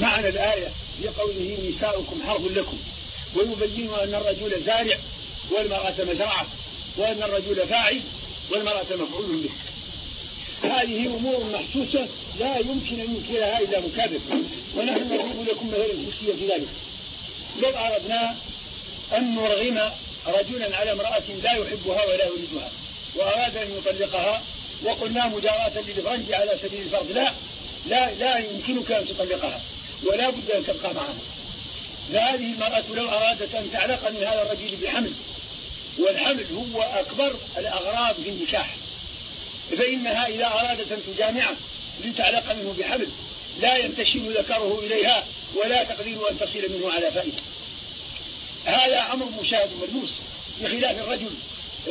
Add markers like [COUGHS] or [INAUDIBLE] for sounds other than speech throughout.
معنى الآية في قوله نساؤكم حرث لكم ويبين أن الرجل زارع والمرأة مزرعة وأن الرجل فاعل والمرأة مفعول به. هذه أمور محسوسة لا يمكن أن ينكرها إلا مكابر ونحن نضرب لكم مثلا حسيا في ذلك. لو أردنا أن نرغم رجلا على امرأة لا يحبها ولا يريدها وأراد أن يطلقها وقلنا مجاراة للفرنج على سبيل الفرض لا لا لا يمكنك أن تطلقها. ولا بد أن تبقى معها فهذه المرأة لو أرادت أن تعلق من هذا الرجل بحمل والحمل هو أكبر الأغراض في النكاح. فإنها إذا أرادت أن تجامعه لتعلق منه بحمل لا ينتشل ذكره إليها ولا تقدر أن تصل منه على فائدة. هذا أمر مشاهد ملموس بخلاف الرجل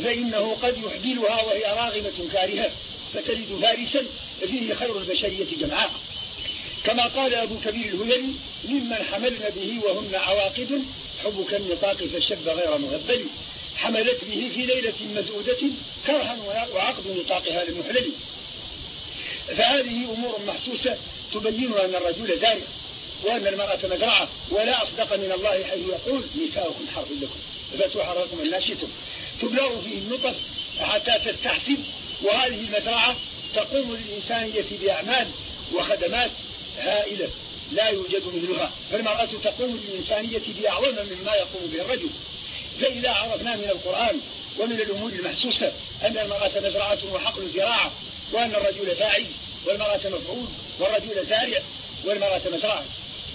فإنه قد يحبلها وهي راغمة كارهة فتلد فارسا فيه خير البشرية جمعاء. كما قال أبو كبير الهذلي ممن حملنا به وهن عواقب حبك النطاق فالشب غير مهبل حملت به في ليلة مزعودة كرها وعقد نطاقها للمحلل فهذه أمور محسوسة تبين أن الرجل زارع وأن المرأة مزرعة ولا أصدق من الله حيث يقول نساؤكم حرب لكم فاتوا حركم الناشتم تبلغ فيه النطف حتى تستحسب وهذه المزرعة تقوم للإنسانية بأعمال وخدمات هائلة لا يوجد مثلها فالمرأة تقوم للإنسانية بأعظم مما يقوم به الرجل. فإذا عرفنا من القرآن ومن الأمور المحسوسة أن المرأة مزرعة وحقل زراعة وأن الرجل فاعل والمرأة مفعول والرجل زارع والمرأة مزرعة.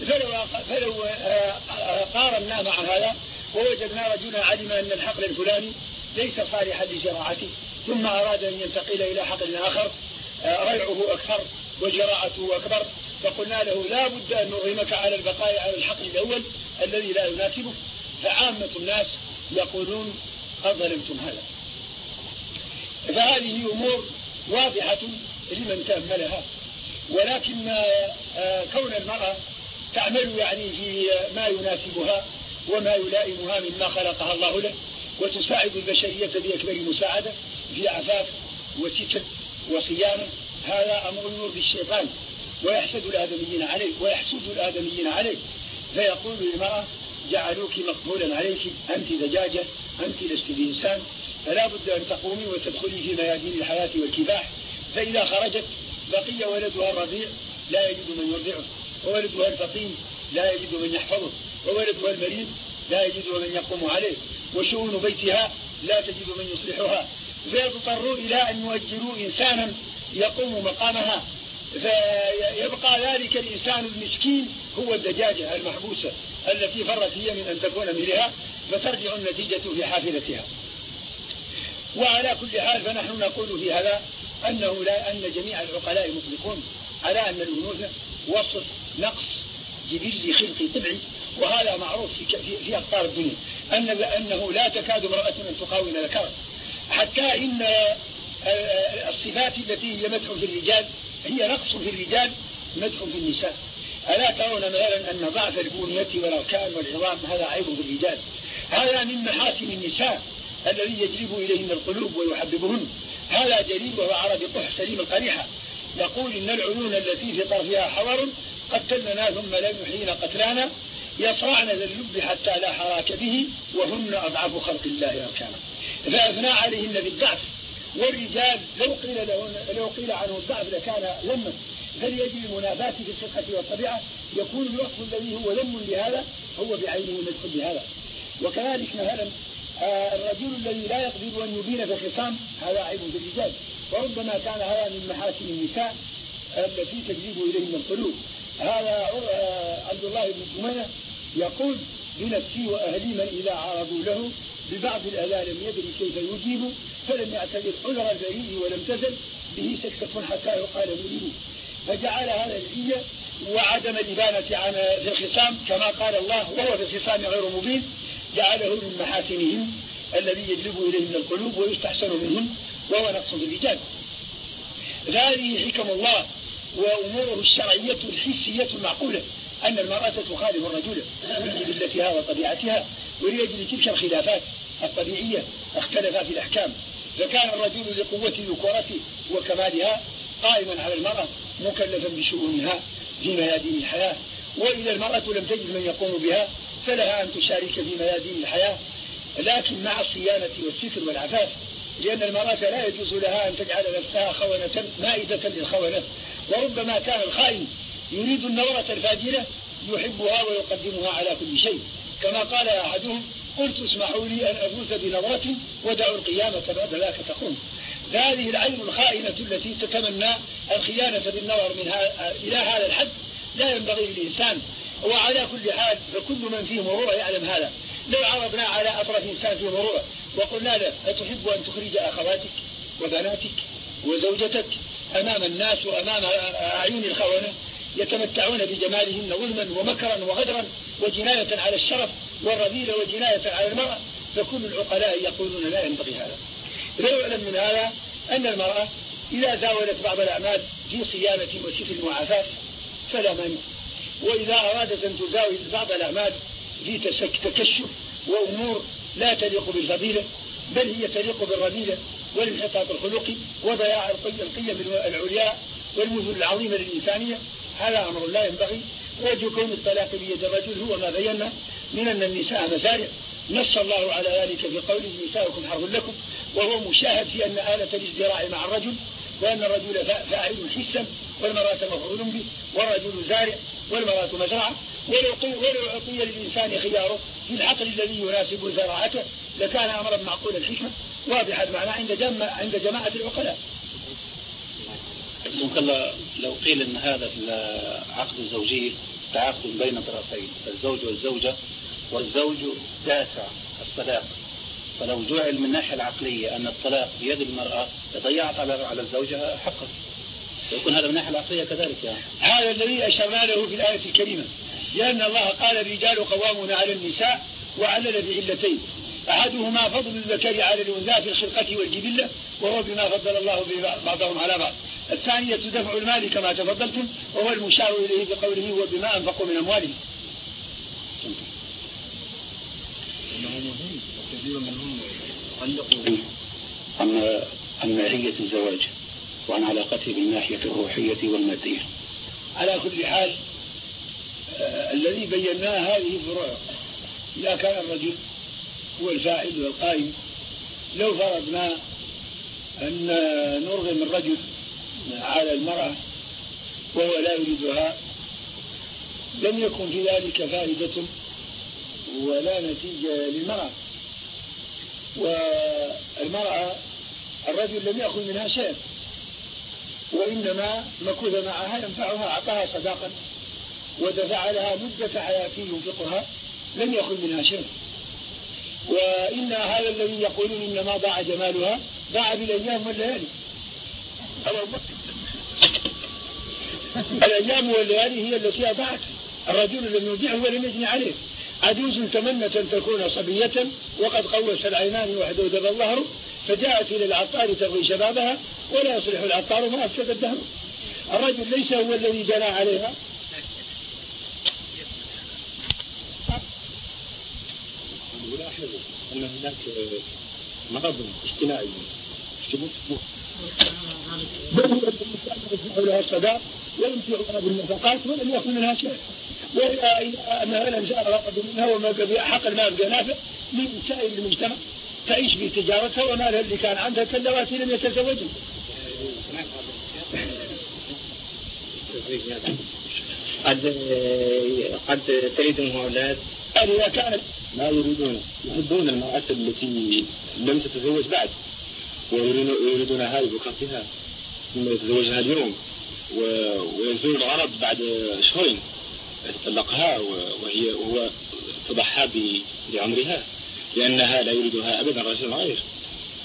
فلو, فلو آه، قارنا مع هذا ووجدنا رجلا علم أن الحقل الفلاني ليس صالحا لزراعته ثم أراد أن ينتقل إلى حقل آخر آه، ريعه أكثر وزراعته أكبر فقلنا له لا بد أن نرغمك على البقاء على الحقل الأول الذي لا يناسبه فعامة الناس يقولون قد ظلمتم هذا. فهذه أمور واضحة لمن تأملها. ولكن آه، كون المرأة تعمل يعني في ما يناسبها وما يلائمها مما خلقها الله له وتساعد البشرية بأكبر مساعدة في عفاف وستر وصيانة هذا أمر يرضي الشيطان. ويحسد الآدميين عليه ويحسد الآدميين عليه فيقول للمرأة جعلوك مقبولا عليك أنت دجاجة أنت لست بإنسان فلا بد أن تقومي وتدخلي في ميادين الحياة والكفاح فإذا خرجت بقي ولدها الرضيع لا يجد من يرضعه. وولدها الفقيم لا يجد من يحفظه. وولدها المريض لا يجد من يقوم عليه. وشؤون بيتها لا تجد من يصلحها. فيضطروا إلى أن يؤجروا إنسانا يقوم مقامها. فيبقى ذلك الإنسان المسكين هو الدجاجة المحبوسة التي فرت هي من أن تكون مثلها فترجع النتيجة في حافلتها. وعلى كل حال فنحن نقول في هذا أنه لا أن جميع العقلاء مطلقون على أن الأنوثة وصف نقص جبلي خلقي طبعي وهذا معروف في, في, في أقطار الدنيا. أن أنه لا تكاد امرأة أن تقاوم ذكرا حتى إن الصفات التي هي مدح في الرجال هي نقص في الرجال مدح في النساء. ألا ترون مثلا أن ضعف البنية والأركان والعظام هذا عيب في الرجال. هذا من محاسن النساء الذي يجلب إليهن القلوب ويحببهن هذا جليل وهو عربي قح سليم القريحة. يقول إن العيون التي في طرفها حور قتلنا ثم لم يحيين قتلانا. يصرعن ذا اللب حتى لا حراك به وهن أضعف خلق الله أركانا. فأثنى عليهن بالضعف والرجال لو قيل لو قيل عنه الضعف لكان لما فليجري المنافاة في الصحة والطبيعة؟ يكون الوصف الذي هو لم لهذا هو بعينه مدخل لهذا وكذلك مثلا آه، الرجل الذي لا يقدر أن يبين في الخصام هذا عيب في الرجال. وربما كان هذا من محاسن النساء التي تجذب إليهم القلوب. هذا آه، عبد الله بن جمانة يقول بنفسي وأهلي من إذا عرضوا له ببعض الأذى لم يدري كيف يجيب فلم يعتذر عذر البريء ولم تزل به سكتة حتى يقال مريد فجعل هذا الإية وعدم الإبانة عن في الخصام كما قال الله وهو في الخصام غير مبين جعله من محاسنهم الذي يجلب إليهم القلوب ويستحسن منهم وهو نقص بالرجال هذه حكم الله وأموره الشرعية الحسية المعقولة أن المرأة تخالف الرجل من جبلتها وطبيعتها ولأجل تلك الخلافات. الطبيعية اختلفا في الأحكام. فكان الرجل لقوة ذكورته وكمالها قائما على المرأة مكلفا بشؤونها في ميادين الحياة. وإذا المرأة لم تجد من يقوم بها فلها أن تشارك في ميادين الحياة. لكن مع الصيانة والستر والعفاف لأن المرأة لا يجوز لها أن تجعل نفسها خونة مائدة للخونة. وربما كان الخائن يريد النورة الفاجرة يحبها ويقدمها على كل شيء. كما قال أحدهم قلت اسمحوا لي أن أفوز بنظرة ودعوا القيامة بعد ذاك تقوم هذه العين الخائنة التي تتمنى الخيانة بالنظر من إلى هذا الحد لا ينبغي للإنسان. وعلى كل حال فكل من فيه مروءة يعلم هذا. لو عرضنا على أطراف إنسان فيه مروءة وقلنا له أتحب أن تخرج أخواتك وبناتك وزوجتك أمام الناس وأمام أعين الخونة؟ يتمتعون بجمالهن ظلما ومكرا وغدرا وجناية على الشرف والرذيلة وجناية على المرأة. فكل العقلاء يقولون لا ينبغي هذا. لا يعلم من هذا أن المرأة إذا زاولت بعض الأعمال في صيانة وسفر وعفاف فلا مانع. وإذا أرادت أن تزاول بعض الأعمال في تكشف وأمور لا تليق بالفضيلة بل هي تليق بالرذيلة والانحطاط الخلقي وضياع القيم العليا والمثل العظيمة للإنسانية. هذا أمر لا ينبغي. وجه كون الطلاق بيد الرجل هو ما بينا من أن النساء مزارع. نص الله على ذلك في قوله نساؤكم حرب لكم. وهو مشاهد في أن آلة الازدراع مع الرجل وأن الرجل فاعل حسا والمرأة مفعول به والرجل زارع والمرأة مزرعة. ولو أعطي للإنسان خياره. في العقل الذي يناسب زراعته لكان أمرا معقول الحكمة واضح المعنى عند جماعة العقلاء. ممكن لو قيل إن هذا العقد الزوجي تعاقد بين طرفين الزوج والزوجة والزوج دافع الطلاق. فلو جعل من الناحية العقلية أن الطلاق بيد المرأة ضيعت على على الزوجة حقا. يكون هذا من الناحية العقلية كذلك يعني. هذا الذي أشرنا له في الآية الكريمة. لأن الله قال الرجال قوامون على النساء وعلل بعلتين. أحدهما فضل الذكر على الأنثى في الخلقة والجبلة وهو بما فضل الله به بعضهم على بعض. الثانية دفع المال كما تفضلتم وهو المشار إليه بقوله وبما أنفقوا من أموالهم عن عن ماهية الزواج وعن علاقته بالناحية الروحية والمادية. على كل حال آه الذي بيناه هذه فروع إذا كان الرجل هو الفاعل والقائم. لو فرضنا أن نرغم الرجل على المرأة وهو لا يريدها لم يكن في ذلك فائدة ولا نتيجة للمرأة. والمرأة الرجل لم يأخذ منها شيء وإنما مكوث معها ينفعها أعطاها صداقا ودفع لها مدة حياته ينفقها لم يأخذ منها شيء وإن هذا الذي يقولون إنما ضاع جمالها ضاع بالأيام والليالي. الأيام والليالي هي التي أضاعت. الرجل لم يودعه ولم يجني عليه. عجوز تمنت أن تكون صبية وقد قوس العينان وحدودب الظهر فجاءت إلى العطار تغوي شبابها ولا يصلح العطار ما أفسد الدهر. الرجل ليس هو الذي جنى عليها. نلاحظ أن هناك مرض اجتماعي لها الصداق ويمتعها بالنفقات ولم يكن منها شيء وإذا لم جاء منها وما بأحق المال بنافع من سائر المجتمع تعيش في تجارتها ومالها اللي كان عندها كاللواتي لم يتزوجن قد قد تريدهم أولاد إذا كانت ما يريدون يحبون المرأة التي لم تتزوج بعد ويريدونها بكرتها ثم يتزوجها اليوم ويزول الغرض بعد شهرين يتطلقها وهي وهو تضحى بعمرها لأنها لا يريدها أبدا رجل غير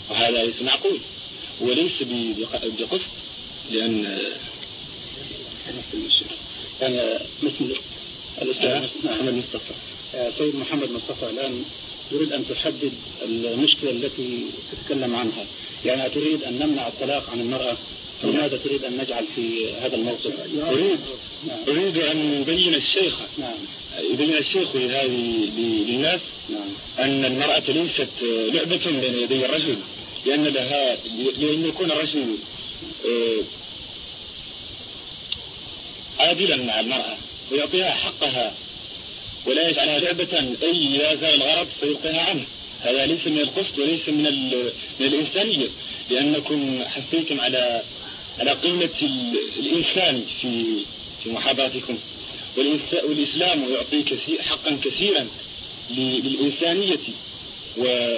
وهذا ليس معقول وليس بقصد لأن يعني مثل الأستاذ محمد مصطفى سيد محمد مصطفى الآن تريد أن تحدد المشكلة التي تتكلم عنها. يعني تريد أن نمنع الطلاق عن المرأة؟ فماذا تريد أن نجعل في هذا الموقف؟ أريد أريد أن يبين الشيخ نعم. يبين الشيخ لهذه للناس نعم. أن المرأة ليست لعبة بين يدي الرجل لأن لها لأن يكون الرجل آه، عادلا مع المرأة ويعطيها حقها. ولا يجعلها أي إذا زال الغرض فيلقيها عنه. هذا ليس من القسط وليس من, من الإنسانية لأنكم حثيتم على على قيمة الإنسان في في محاضراتكم والإسلام يعطي كثير حقا كثيرا للإنسانية. و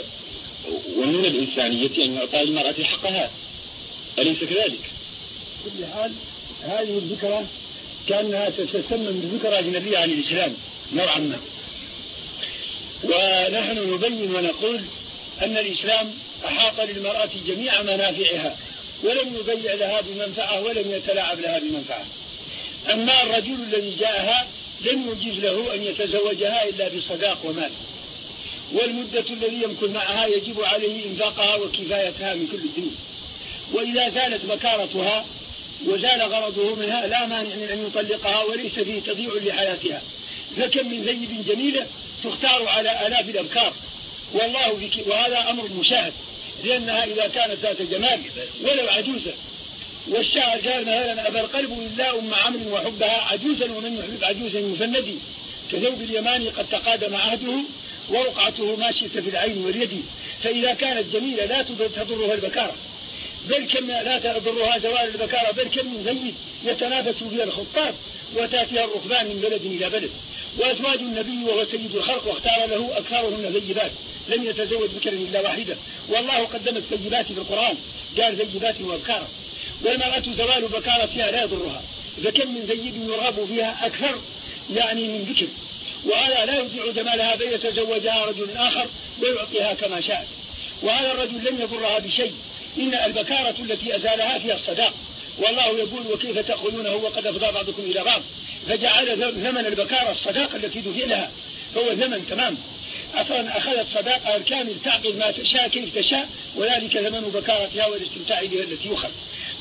ومن الإنسانية أن يعطى للمرأة حقها. أليس كذلك؟ كل حال هذه الذكرى كأنها تتسمى بذكرى أجنبية عن الإسلام. نوعا ما. ونحن نبين ونقول أن الإسلام أحاط للمرأة جميع منافعها ولم يضيع لها بمنفعة ولم يتلاعب لها بمنفعة. أما الرجل الذي جاءها لم يجيز له أن يتزوجها إلا بصداق ومال. والمدة الذي يمكن معها يجب عليه إنفاقها وكفايتها من كل الدنيا وإذا زالت بكارتها وزال غرضه منها لا مانع من أن يطلقها وليس فيه تضيع لحياتها. فكم من زيب جميلة تختار على آلاف الأبكار. والله وهذا أمر مشاهد لأنها إذا كانت ذات جمال ولو عجوزة. والشاعر قال مثلا أبى القلب إلا أم عمرو وحبها عجوزا ومن يحب عجوزا مفندي كثوب اليماني قد تقادم عهده ووقعته ماشية في العين واليد. فإذا كانت جميلة لا تضرها البكارة. بل كم لا تضرها زوال البكارة. بل كم من زيد يتنافس فيها الخطاب وتأتيها الركبان من بلد إلى بلد. وأزواج النبي وهو سيد الخلق واختار له أكثرهن زيبات. لم يتزوج بكر إلا واحدة. والله قدمت زيبات في القرآن. قال زيبات وأبكارا والمرأة زوال بكارتها لا يضرها. فكم من زيد يرغب فيها أكثر يعني من ذكر. وهذا لا يضيع جمالها بل يتزوجها رجل آخر ويعطيها كما شاء. وهذا الرجل لم يضرها بشيء. إن البكارة التي أزالها فيها الصداق. والله يقول وكيف تأخذونه وقد أفضى بعضكم إلى بعض. فجعل ثمن البكارة الصداقة التي لها فهو ثمن تمام. أصلا أخذت صداقة الكامل تعقد ما تشاء كيف تشاء وذلك ثمن بكارتها والاستمتاع بها التي يؤخذ.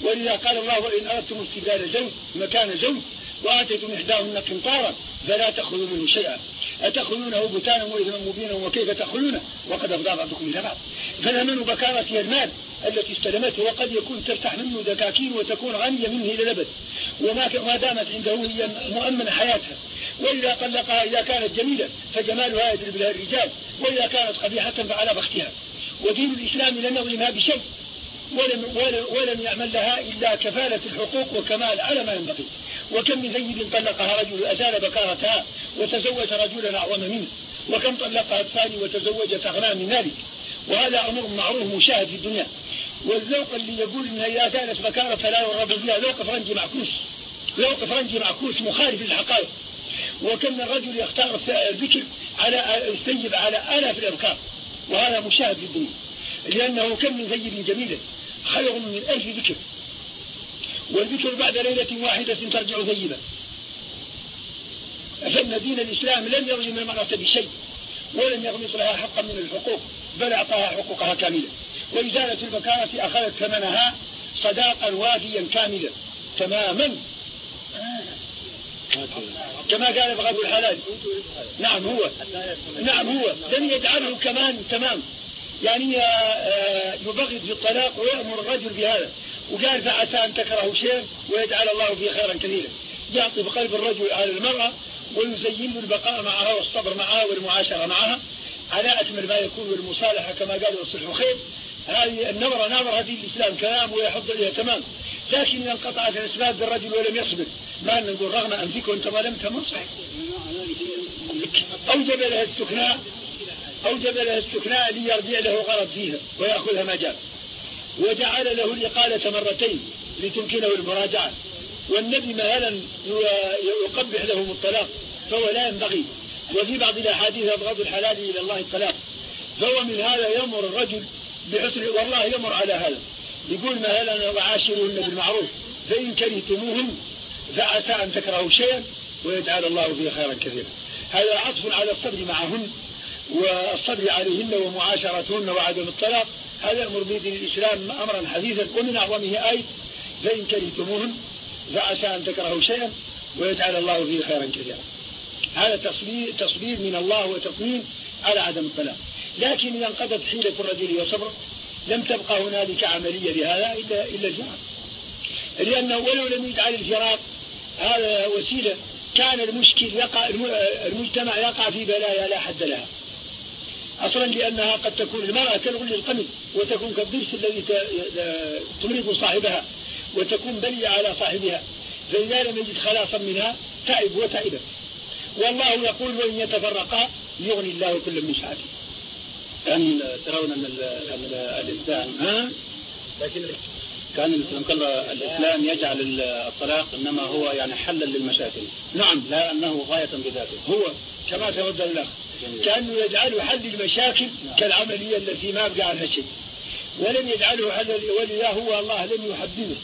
ولذا قال الله وإن أردتم استبدال زوج مكان زوج وآتيتم إحداهن قنطارا فلا تأخذوا منه شيئا. أتأخذونه بتانا وإثما مبينا وكيف تأخذونه؟ وقد أفضى بعضكم إلى بعض. فثمن بكارة المال. التي استلمته وقد يكون تفتح منه دكاكين وتكون غنية منه إلى الأبد. وما دامت عنده هي مؤمنة حياتها. وإذا طلقها إذا كانت جميلة فجمالها يجلب لها الرجال. وإذا كانت قبيحة فعلى بختها. ودين الإسلام لم يظلمها بشيء. ولم, ولم يعمل لها إلا كفالة الحقوق وكمال على ما ينبغي. وكم من ثيب طلقها رجل أزال بكارتها وتزوج رجلا أعظم منه. وكم طلقها الثاني وتزوجت أغنى من ذلك. وهذا أمر معروف مشاهد في الدنيا. والذوق اللي يقول إن إذا كانت بكارة فلا يرغب فيها ذوق فرنجي معكوس. ذوق فرنجي معكوس مخالف للحقائق. وكم من رجل يختار الذكر على يستجب على آلاف الأبكار وهذا مشاهد في الدنيا لأنه كم من زيب جميل خير من ألف ذكر. والذكر بعد ليلة واحدة ترجع ذيبا فإن دين الإسلام لم يظلم المرأة بشيء ولم يغمص لها حقا من الحقوق بل أعطاها حقوقها كاملة. وإزالة البكارة أخذت ثمنها صداقا وافيا كاملا. تماما. كما قال بغض الحلال نعم هو. نعم هو. لم يجعله كمان تمام. يعني آه، يبغض في الطلاق ويأمر الرجل بهذا. وقال فعسى أن تكرهوا شيء ويجعل الله فيه خيرا كثيرا. يعطي بقلب الرجل على المرأة ويزين البقاء معها والصبر معها والمعاشرة معها. على أكمل ما يكون والمصالحة كما قال الصلح خير هذه النظرة نظرة هذه الإسلام كلام ويحض إليها تمام. لكن إذا انقطعت الأسباب بالرجل ولم يصبر ما نقول رغم أنفك وأنت ما صح أوجب لها السكناء أوجب لها السكناء ليرجع له غرض فيها ويأخذها ما جاء. وجعل له الإقالة مرتين لتمكنه المراجعة. والنبي مثلا يقبح لهم الطلاق فهو لا ينبغي. وفي بعض الأحاديث أبغض الحلال إلى الله الطلاق. فهو من هذا يأمر الرجل بحسن والله يمر على هذا. يقول مثلا وعاشرهن بالمعروف فإن كرهتموهن فعسى أن تكرهوا شيئا ويجعل الله فيه خيرا كثيرا. هذا عطف على الصبر معهن والصبر عليهن ومعاشرتهن وعدم الطلاق. هذا يأمر به دين الإسلام أمرا حديثا ومن أعظمه آية فإن كرهتموهن فعسى أن تكرهوا شيئا ويجعل الله فيه خيرا كثيرا. هذا تصبير من الله وتطمين على عدم الطلاق. لكن إذا انقضت حيلة الرجل وصبره لم تبقى هنالك عملية لهذا إلا, إلا الفراق لأنه ولو لم يجعل الفراق هذا وسيلة كان المشكل يقع المجتمع يقع في بلايا لا حد لها. أصلا لأنها قد تكون المرأة كالغل القمل وتكون كالضرس الذي تمرض صاحبها وتكون بلية على صاحبها. فإذا لم يجد خلاصا منها تعب وتعبت والله يقول وإن يتفرقا يغني الله كل من سعته كان ترون أن الإسلام ها؟ لكن كان الإسلام قال الإسلام يجعل الطلاق إنما هو يعني حلا للمشاكل. نعم لا أنه غاية بذاته. هو كما تفضل الله كأنه يجعله حل المشاكل نعم. كالعملية التي ما بقى عنها شيء. ولم يجعله حل ولذا هو الله لم يحببه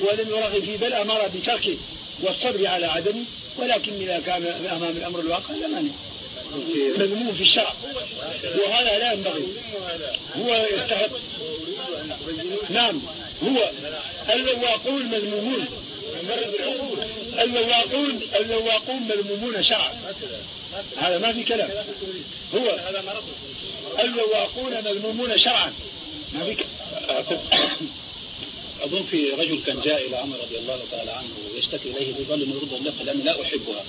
ولم يرغب فيه بل أمر بتركه والصبر على عدمه. ولكن إذا كان أمام الأمر الواقع لا مانع. مذموم في الشرع. وهذا لا ينبغي. هو يستحق. نعم هو اللواقون مذمومون. اللواقون اللواقون مذمومون شرعا. هذا ما في كلام. هو اللواقون مذمومون شرعا. ما في [COUGHS] أظن في رجل كان جاء إلى عمر رضي الله تعالى عنه ويشتكي إليه بظل يرد اللقة لأني لا أحبها.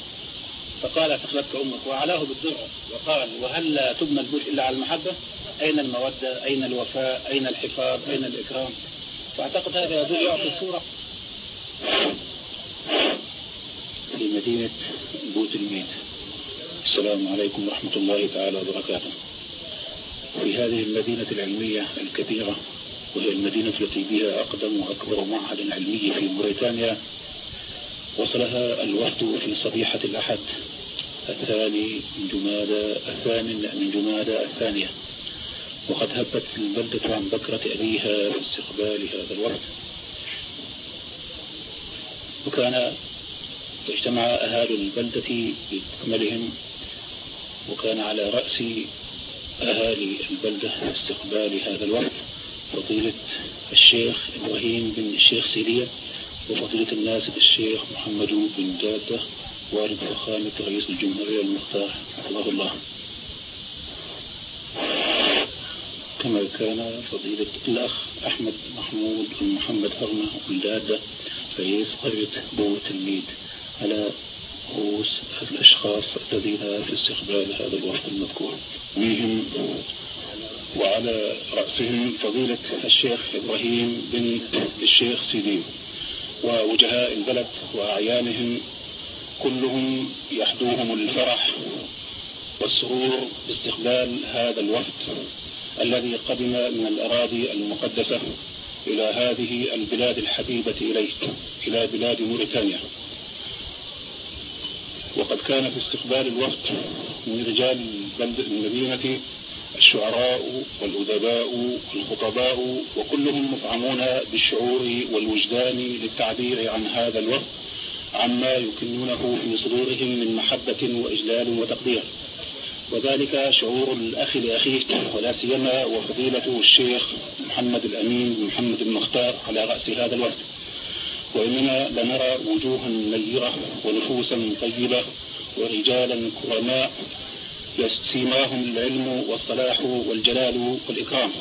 فقال ثقلتك أمك وعلاه بالدر وقال وهل لا تبنى البيوت إلا على المحبة؟ أين المودة؟ أين الوفاء؟ أين الحفاظ؟ أين الإكرام؟ فأعتقد هذا يدل يعطي الصورة. في مدينة بوت الميت. السلام عليكم ورحمة الله تعالى وبركاته. في هذه المدينة العلمية الكبيرة وهي المدينة التي بها أقدم وأكبر معهد علمي في موريتانيا وصلها الوفد في صبيحة الأحد. الثاني من جمادى الثامن من جمادى الثانية. وقد هبت البلدة عن بكرة أبيها في استقبال هذا الوفد وكان اجتمع أهالي البلدة بأكملهم وكان على رأس أهالي البلدة في استقبال هذا الوفد فضيلة الشيخ إبراهيم بن الشيخ سيلية وفضيلة الناس الشيخ محمد بن دادة والد فخامة رئيس الجمهورية المختار. حفظه الله. كما كان فضيلة الأخ أحمد محمود بن محمد هرمة بن دادة رئيس قرية بو تلميد على رؤوس الأشخاص الذين في استقبال هذا الوفد المذكور. منهم وعلى رأسهم فضيلة الشيخ إبراهيم بن الشيخ سيدي ووجهاء البلد وأعيانهم كلهم يحدوهم الفرح والسرور باستقبال هذا الوفد الذي قدم من الأراضي المقدسة إلى هذه البلاد الحبيبة إليه إلى بلاد موريتانيا. وقد كان في استقبال الوفد من رجال المدينة الشعراء والأدباء والخطباء وكلهم مفعمون بالشعور والوجدان للتعبير عن هذا الوقت عما يكنونه في صدورهم من محبة وإجلال وتقدير. وذلك شعور الأخ لأخيه ولا سيما وفضيلة الشيخ محمد الأمين بن محمد المختار على رأس هذا الوقت وإننا لنرى وجوها نيرة ونفوسا طيبة ورجالا كرماء سيماهم العلم والصلاح والجلال والإكرام.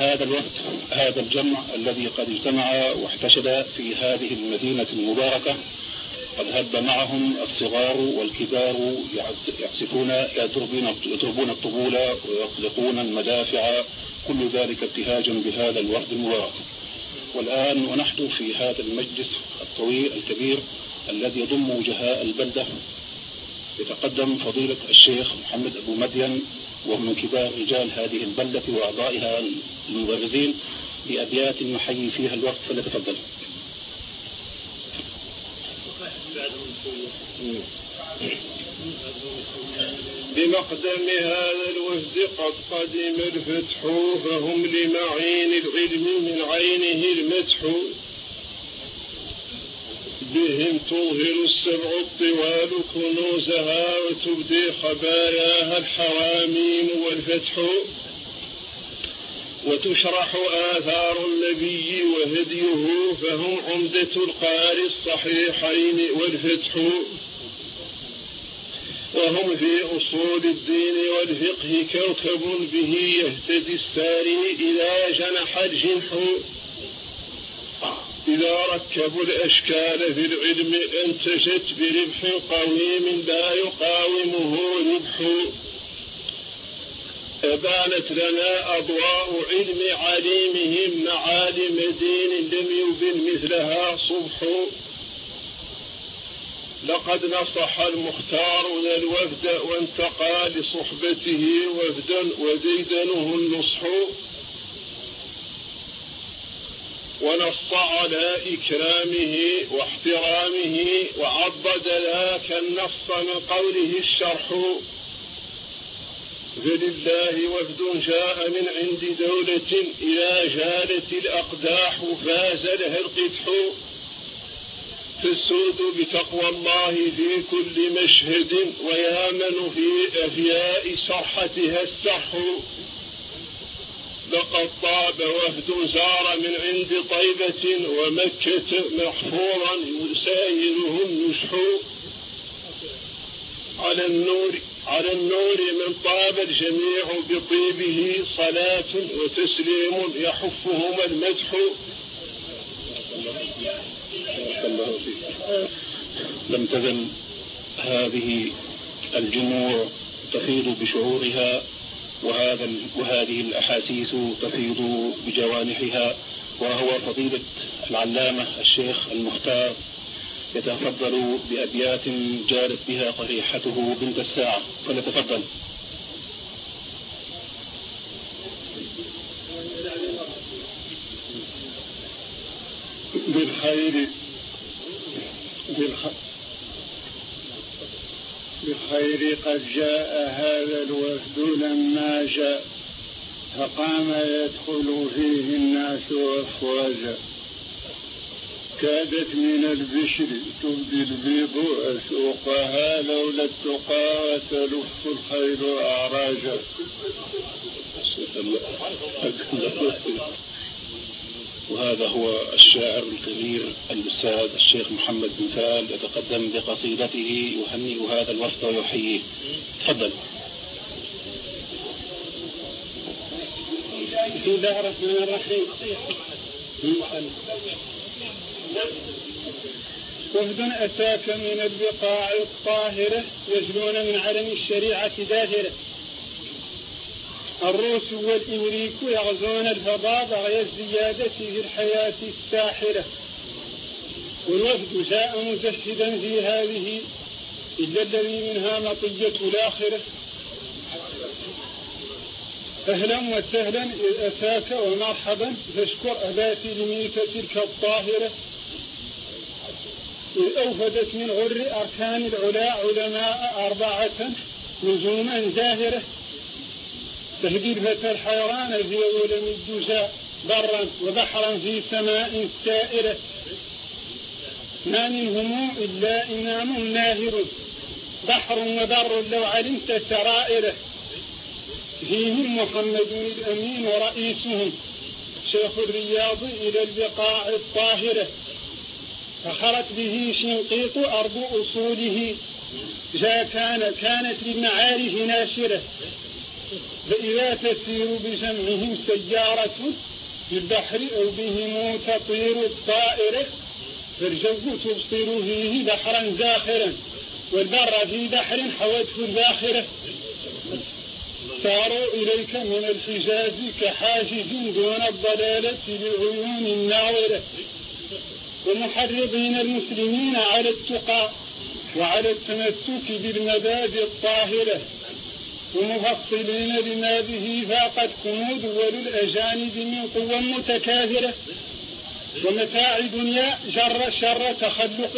هذا الوقت هذا الجمع الذي قد اجتمع واحتشد في هذه المدينة المباركة. قد هب معهم الصغار والكبار يعزفون يضربون الطبول ويطلقون المدافع. كل ذلك ابتهاجا بهذا الوفد المبارك. والآن ونحن في هذا المجلس الطويل الكبير الذي يضم وجهاء البلدة. يتقدم فضيلة الشيخ محمد أبو مدين وهو من كبار رجال هذه البلدة وأعضائها المبرزين بأبيات نحيي فيها الوقت فليتفضل. بمقدم هذا الوفد قد قدم الفتح فهم لمعين العلم من عينه المدح بهم تظهر السبع الطوال كنوزها وتبدي خباياها الحرامين والفتح وتشرح آثار النبي وهديه فهم عمدة القاري الصحيحين والفتح. وهم في أصول الدين والفقه كوكب به يهتدي الساري إذا جنح الجنح. إذا ركبوا الأشكال في العلم انتجت بربح قويم لا يقاومه ربح. أبانت لنا أضواء علم عليمهم معالم دين لم يبن مثلها صبح. لقد نصح المختار الوفد وانتقى لصحبته وفدا وديدنه النصح. ونص على إكرامه واحترامه وعضد ذاك النص من قوله الشرح. فلله وفد جاء من عند دولة إذا جالت الأقداح فاز لها القدح. تسود بتقوى الله في كل مشهد ويامن في أفياء سرحتها السرح. لقد طاب وفد زار من عند طيبة ومكة محفورا يسايره النشح على النور على النور من طاب الجميع بطيبه صلاة وتسليم يحفهما المدح. لم تزل هذه الجموع تفيض بشعورها وهذا وهذه الأحاسيس تفيض بجوانحها وهو فضيلة العلامة الشيخ المختار يتفضل بأبيات جارت بها قريحته بنت الساعة. فليتفضل. بالخير. بالخير قد جاء هذا الوفد لما جاء فقام يدخل فيه الناس أفواجا. كادت من البشر تبدي البيض أسوقها لولا التقى وتلف الخير أعراجا. [LAUGHS] وهذا هو الشاعر الكبير الأستاذ الشيخ محمد بن فال يتقدم بقصيدته يهنئ هذا الوفد ويحييه. تفضل. بسم الله الرحمن الرحيم. وفد أتاك من البقاع الطاهرة يجلون من علم الشريعة داهرة. الروس والإمريك يغزون الفضاء بغي الزيادة في الحياة الساحرة. والوفد جاء مجسدا في هذه إلا الذي منها مطية الآخرة. أهلا وسهلا إذ أتاك ومرحبا. فاشكر أباتي لميت تلك الطاهرة. إذ أوفدت من غر أركان العلا علماء أربعة نجوما زاهرة تهدي الفتى الحيران في ظلم الدجى برا وبحرا في سماء سائرة. ما منهم إلا إمام ناهر. بحر وبر لو علمت سرائره. فيهم محمد الأمين ورئيسهم شيخ الرياض إلى البقاع الطاهرة. فخرت به شنقيط أرض أصوله. جاء كان كانت للمعارف ناشرة. فإذا تسير بجمعهم سيارة في البحر أو بهم تطير الطائرة فالجو تبصر فيه بحرا زاخرا والبر في بحر حوته الباخرة ساروا إليك من الحجاز كحاجز دون الضلالة للعيون الناظرة ومحرضين المسلمين على التقى وعلى التمسك بالمبادئ الطاهرة. ومفصلين لما به فاقت كنود وللأجانب من قوى متكاثرة. ومتاع دنيا جر شر تخلق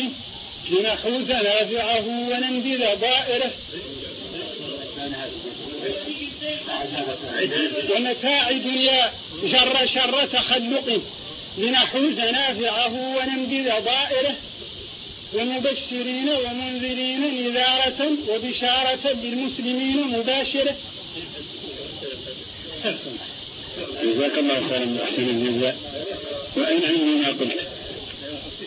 لنحوز نافعه وننبذ ضائره ومتاع دنيا جر شر تخلق لنحوز نافعه وننبذ ضائره ومبشرين ومنذرين نذارة وبشارة للمسلمين مباشرة. جزاك الله خيرا أحسن الجزاء. وأين علم ما قلت؟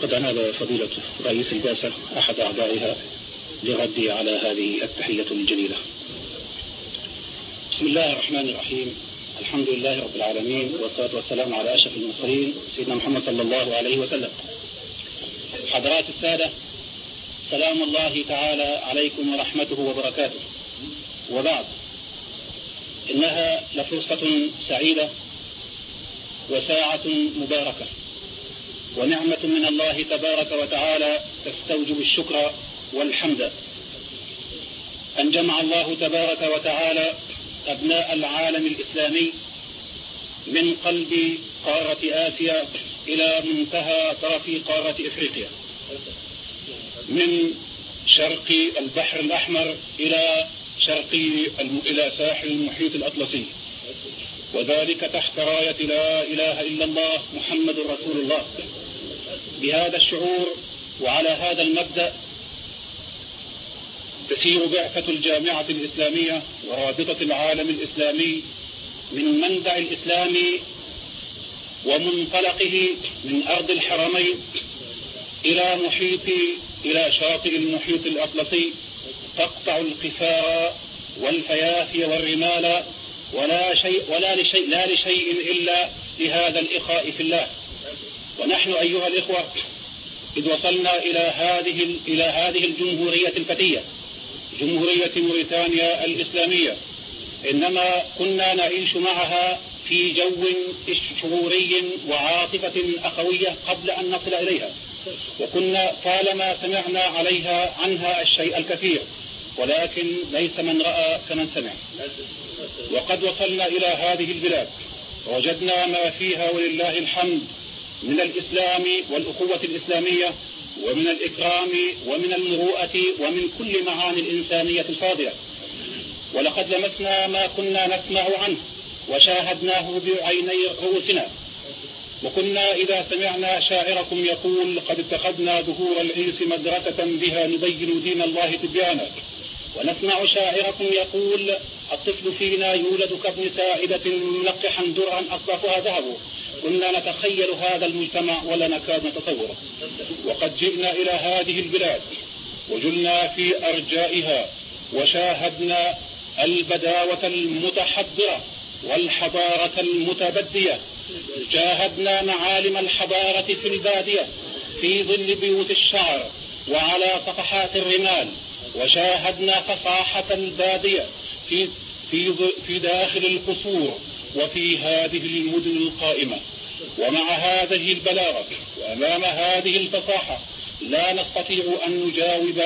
قد أنال فضيلة رئيس البعثة أحد أعضائها لردي على هذه التحية الجليلة. بسم الله الرحمن الرحيم. الحمد لله رب العالمين والصلاة والسلام على أشرف المرسلين سيدنا محمد صلى الله عليه وسلم. حضرات السادة سلام الله تعالى عليكم ورحمته وبركاته. وبعد إنها لفرصة سعيدة وساعة مباركة ونعمة من الله تبارك وتعالى تستوجب الشكر والحمد. أن جمع الله تبارك وتعالى أبناء العالم الإسلامي من قلب قارة آسيا إلى منتهى طرف قارة إفريقيا. من شرق البحر الأحمر إلى شرق إلى ساحل المحيط الأطلسي. وذلك تحت راية لا إله إلا الله محمد رسول الله. بهذا الشعور وعلى هذا المبدأ تسير بعثة الجامعة الإسلامية ورابطة العالم الإسلامي من منبع الإسلام ومنطلقه من أرض الحرمين إلى محيط إلى شاطئ المحيط الأطلسي تقطع القفار والفيافي والرمال ولا شيء ولا لشيء لا لشيء إلا لهذا الإخاء في الله. ونحن أيها الإخوة إذ وصلنا إلى هذه إلى هذه الجمهورية الفتية جمهورية موريتانيا الإسلامية. إنما كنا نعيش معها في جو شعوري وعاطفة أخوية قبل أن نصل إليها. وكنا طالما سمعنا عليها عنها الشيء الكثير ولكن ليس من رأى كمن سمع. وقد وصلنا إلى هذه البلاد وجدنا ما فيها ولله الحمد من الإسلام والأخوة الإسلامية ومن الإكرام ومن المروءة ومن كل معاني الإنسانية الفاضلة. ولقد لمسنا ما كنا نسمع عنه وشاهدناه بعيني رؤوسنا. وكنا إذا سمعنا شاعركم يقول قد اتخذنا ظهور العيس مدرسة بها نبين دين الله تبيانا. ونسمع شاعركم يقول الطفل فينا يولد كابن سائدة ملقحا درعا أصدافها ذهب كنا نتخيل هذا المجتمع ولا نكاد نتصوره. وقد جئنا إلى هذه البلاد وجلنا في أرجائها وشاهدنا البداوة المتحضرة والحضارة المتبدية. شاهدنا معالم الحضارة في البادية في ظل بيوت الشعر وعلى صفحات الرمال وشاهدنا فصاحة البادية في في في داخل القصور وفي هذه المدن القائمة. ومع هذه البلاغة وأمام هذه الفصاحة لا نستطيع أن نجاوب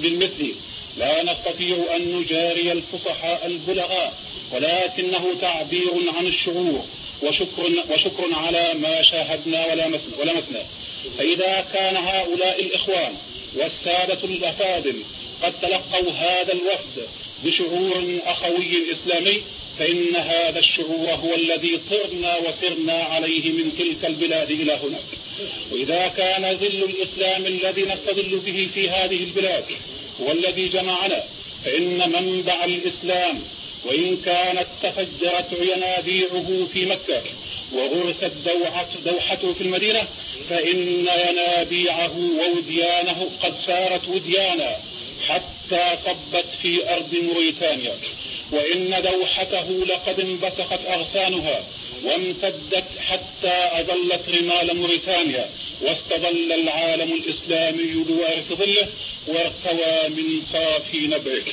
بالمثل. لا نستطيع أن نجاري الفصحاء البلغاء ولكنه تعبير عن الشعور. وشكر, وشكر على ما شاهدنا ولمسنا فإذا كان هؤلاء الإخوان والسادة الأفاضل قد تلقوا هذا الوفد بشعور أخوي إسلامي فإن هذا الشعور هو الذي طرنا وسرنا عليه من تلك البلاد إلى هناك. وإذا كان ظل الإسلام الذي نستظل به في هذه البلاد هو الذي جمعنا فإن منبع الإسلام وإن كانت تفجرت ينابيعه في مكة وغرست دوحته في المدينة فإن ينابيعه ووديانه قد صارت وديانا حتى صبت في أرض موريتانيا. وإن دوحته لقد انبثقت أغصانها وامتدت حتى أظلت رمال موريتانيا واستظل العالم الإسلامي بوارث ظله وارتوى من صافي نبعه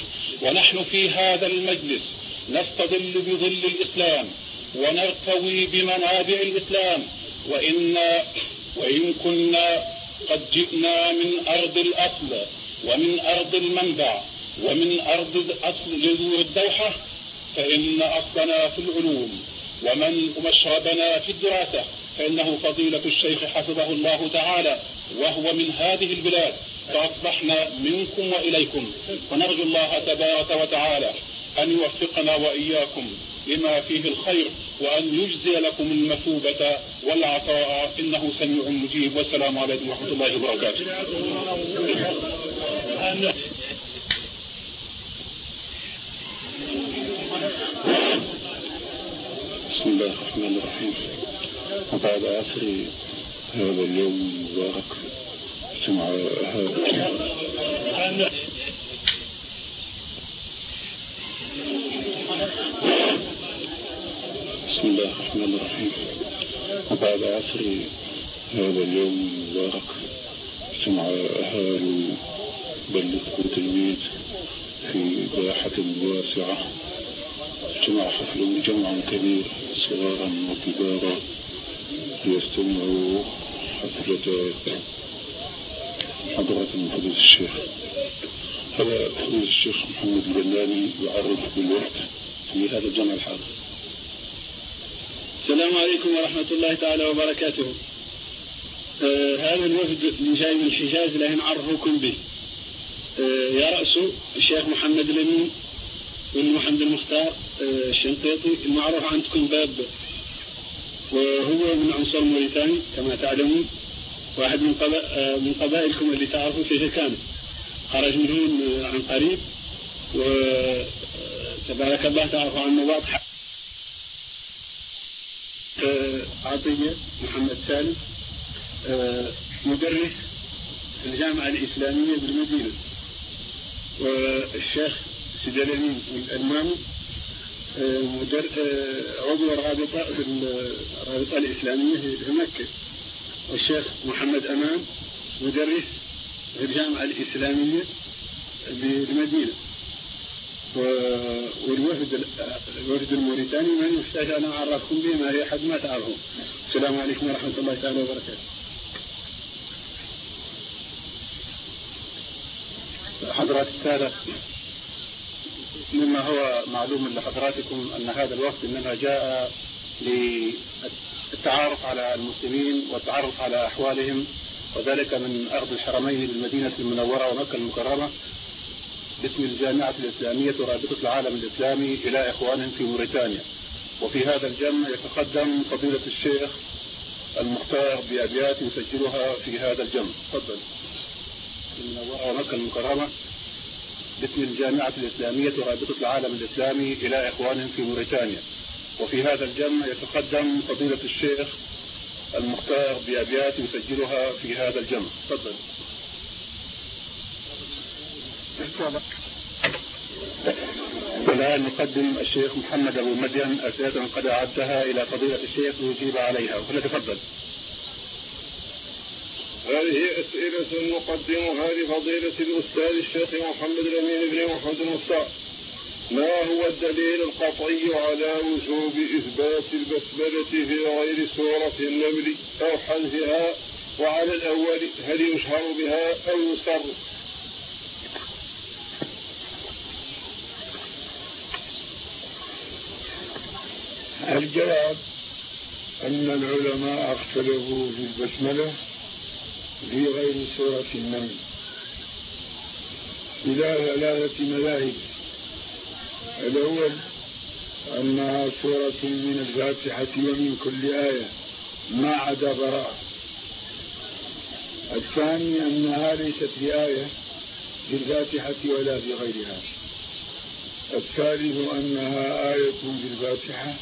ونحن في هذا المجلس نستظل بظل الإسلام ونرتوي بمنابع الإسلام. وإن, وإن كنا قد جئنا من أرض الأصل ومن أرض المنبع ومن أرض أصل جذور الدوحة فإن أصلنا في العلوم ومن مشربنا في الدراسة فإنه فضيلة الشيخ حفظه الله تعالى وهو من هذه البلاد فأصبحنا منكم وإليكم. ونرجو الله تبارك وتعالى أن يوفقنا وإياكم لما فيه الخير وأن يجزي لكم المثوبة والعطاء. إنه سميع مجيب. والسلام عليكم ورحمة الله وبركاته بسم الله الرحمن الرحيم. وبعد عصر هذا اليوم المبارك سمع هذا بسم الله الرحمن الرحيم. وبعد عصر هذا اليوم المبارك اجتمع أهالي بلدة تلميذ في باحة واسعة. اجتمع حفل جمع كبير صغارا وكبارا ليستمعوا حفلة حضرة فضيلة الشيخ. هذا فضيلة الشيخ محمد البناني يعرف بالوقت في هذا الجمع الحاضر. السلام عليكم ورحمة الله تعالى وبركاته. آه هذا الوفد اللي جاي من الحجاز اللي نعرفكم به. آه يرأسه الشيخ محمد الأمين بن محمد المختار آه الشنقيطي المعروف عندكم باب وهو من أنصار موريتاني كما تعلمون. واحد من, آه من قبائلكم اللي تعرفوا في كان خرج من هون عن قريب. وتبارك الله تعرفوا عنه واضحة عطية محمد سالم مدرس في الجامعة الإسلامية بالمدينة. والشيخ سيد الأمين الألماني مدر... عضو الرابطة في الرابطة الإسلامية في مكة. والشيخ محمد أمان مدرس في الجامعة الإسلامية بالمدينة. والوفد الوفد الموريتاني ما يحتاج أن أعرفكم به ما هي حد ما تعرفون السلام عليكم ورحمة الله تعالى وبركاته. حضرات السادة مما هو معلوم لحضراتكم أن هذا الوفد إنما جاء للتعارف على المسلمين والتعرف على أحوالهم وذلك من أرض الحرمين بالمدينة المنورة ومكة المكرمة. باسم الجامعة الإسلامية رابطة العالم الإسلامي إلى إخوانهم في موريتانيا. وفي هذا الجمع يتقدم فضيلة الشيخ المختار بأبيات يسجلها في هذا الجمع. تفضل. المنورة ومكة المكرمة. باسم الجامعة الإسلامية رابطة العالم الإسلامي إلى إخوانهم في موريتانيا. وفي هذا الجمع يتقدم فضيلة الشيخ المختار بأبيات يسجلها في هذا الجمع. تفضل. والآن نقدم الشيخ محمد أبو مدين أسئلة قد أعدتها إلى فضيلة الشيخ ليجيب عليها. فليتفضل هذه أسئلة نقدمها لفضيلة الأستاذ الشيخ محمد الأمين بن محمد المختار ما هو الدليل القطعي على وجوب إثبات البسملة في غير سورة النمل أو حذفها؟ وعلى الأول هل يشهر بها أو يسر الجواب أن العلماء اختلفوا في البسملة في غير سورة النمل. إلى ثلاثة مذاهب الأول أنها سورة من الفاتحة ومن كل آية ما عدا براءة. الثاني أنها ليست بآية في الفاتحة ولا في غيرها. الثالث أنها آية في الفاتحة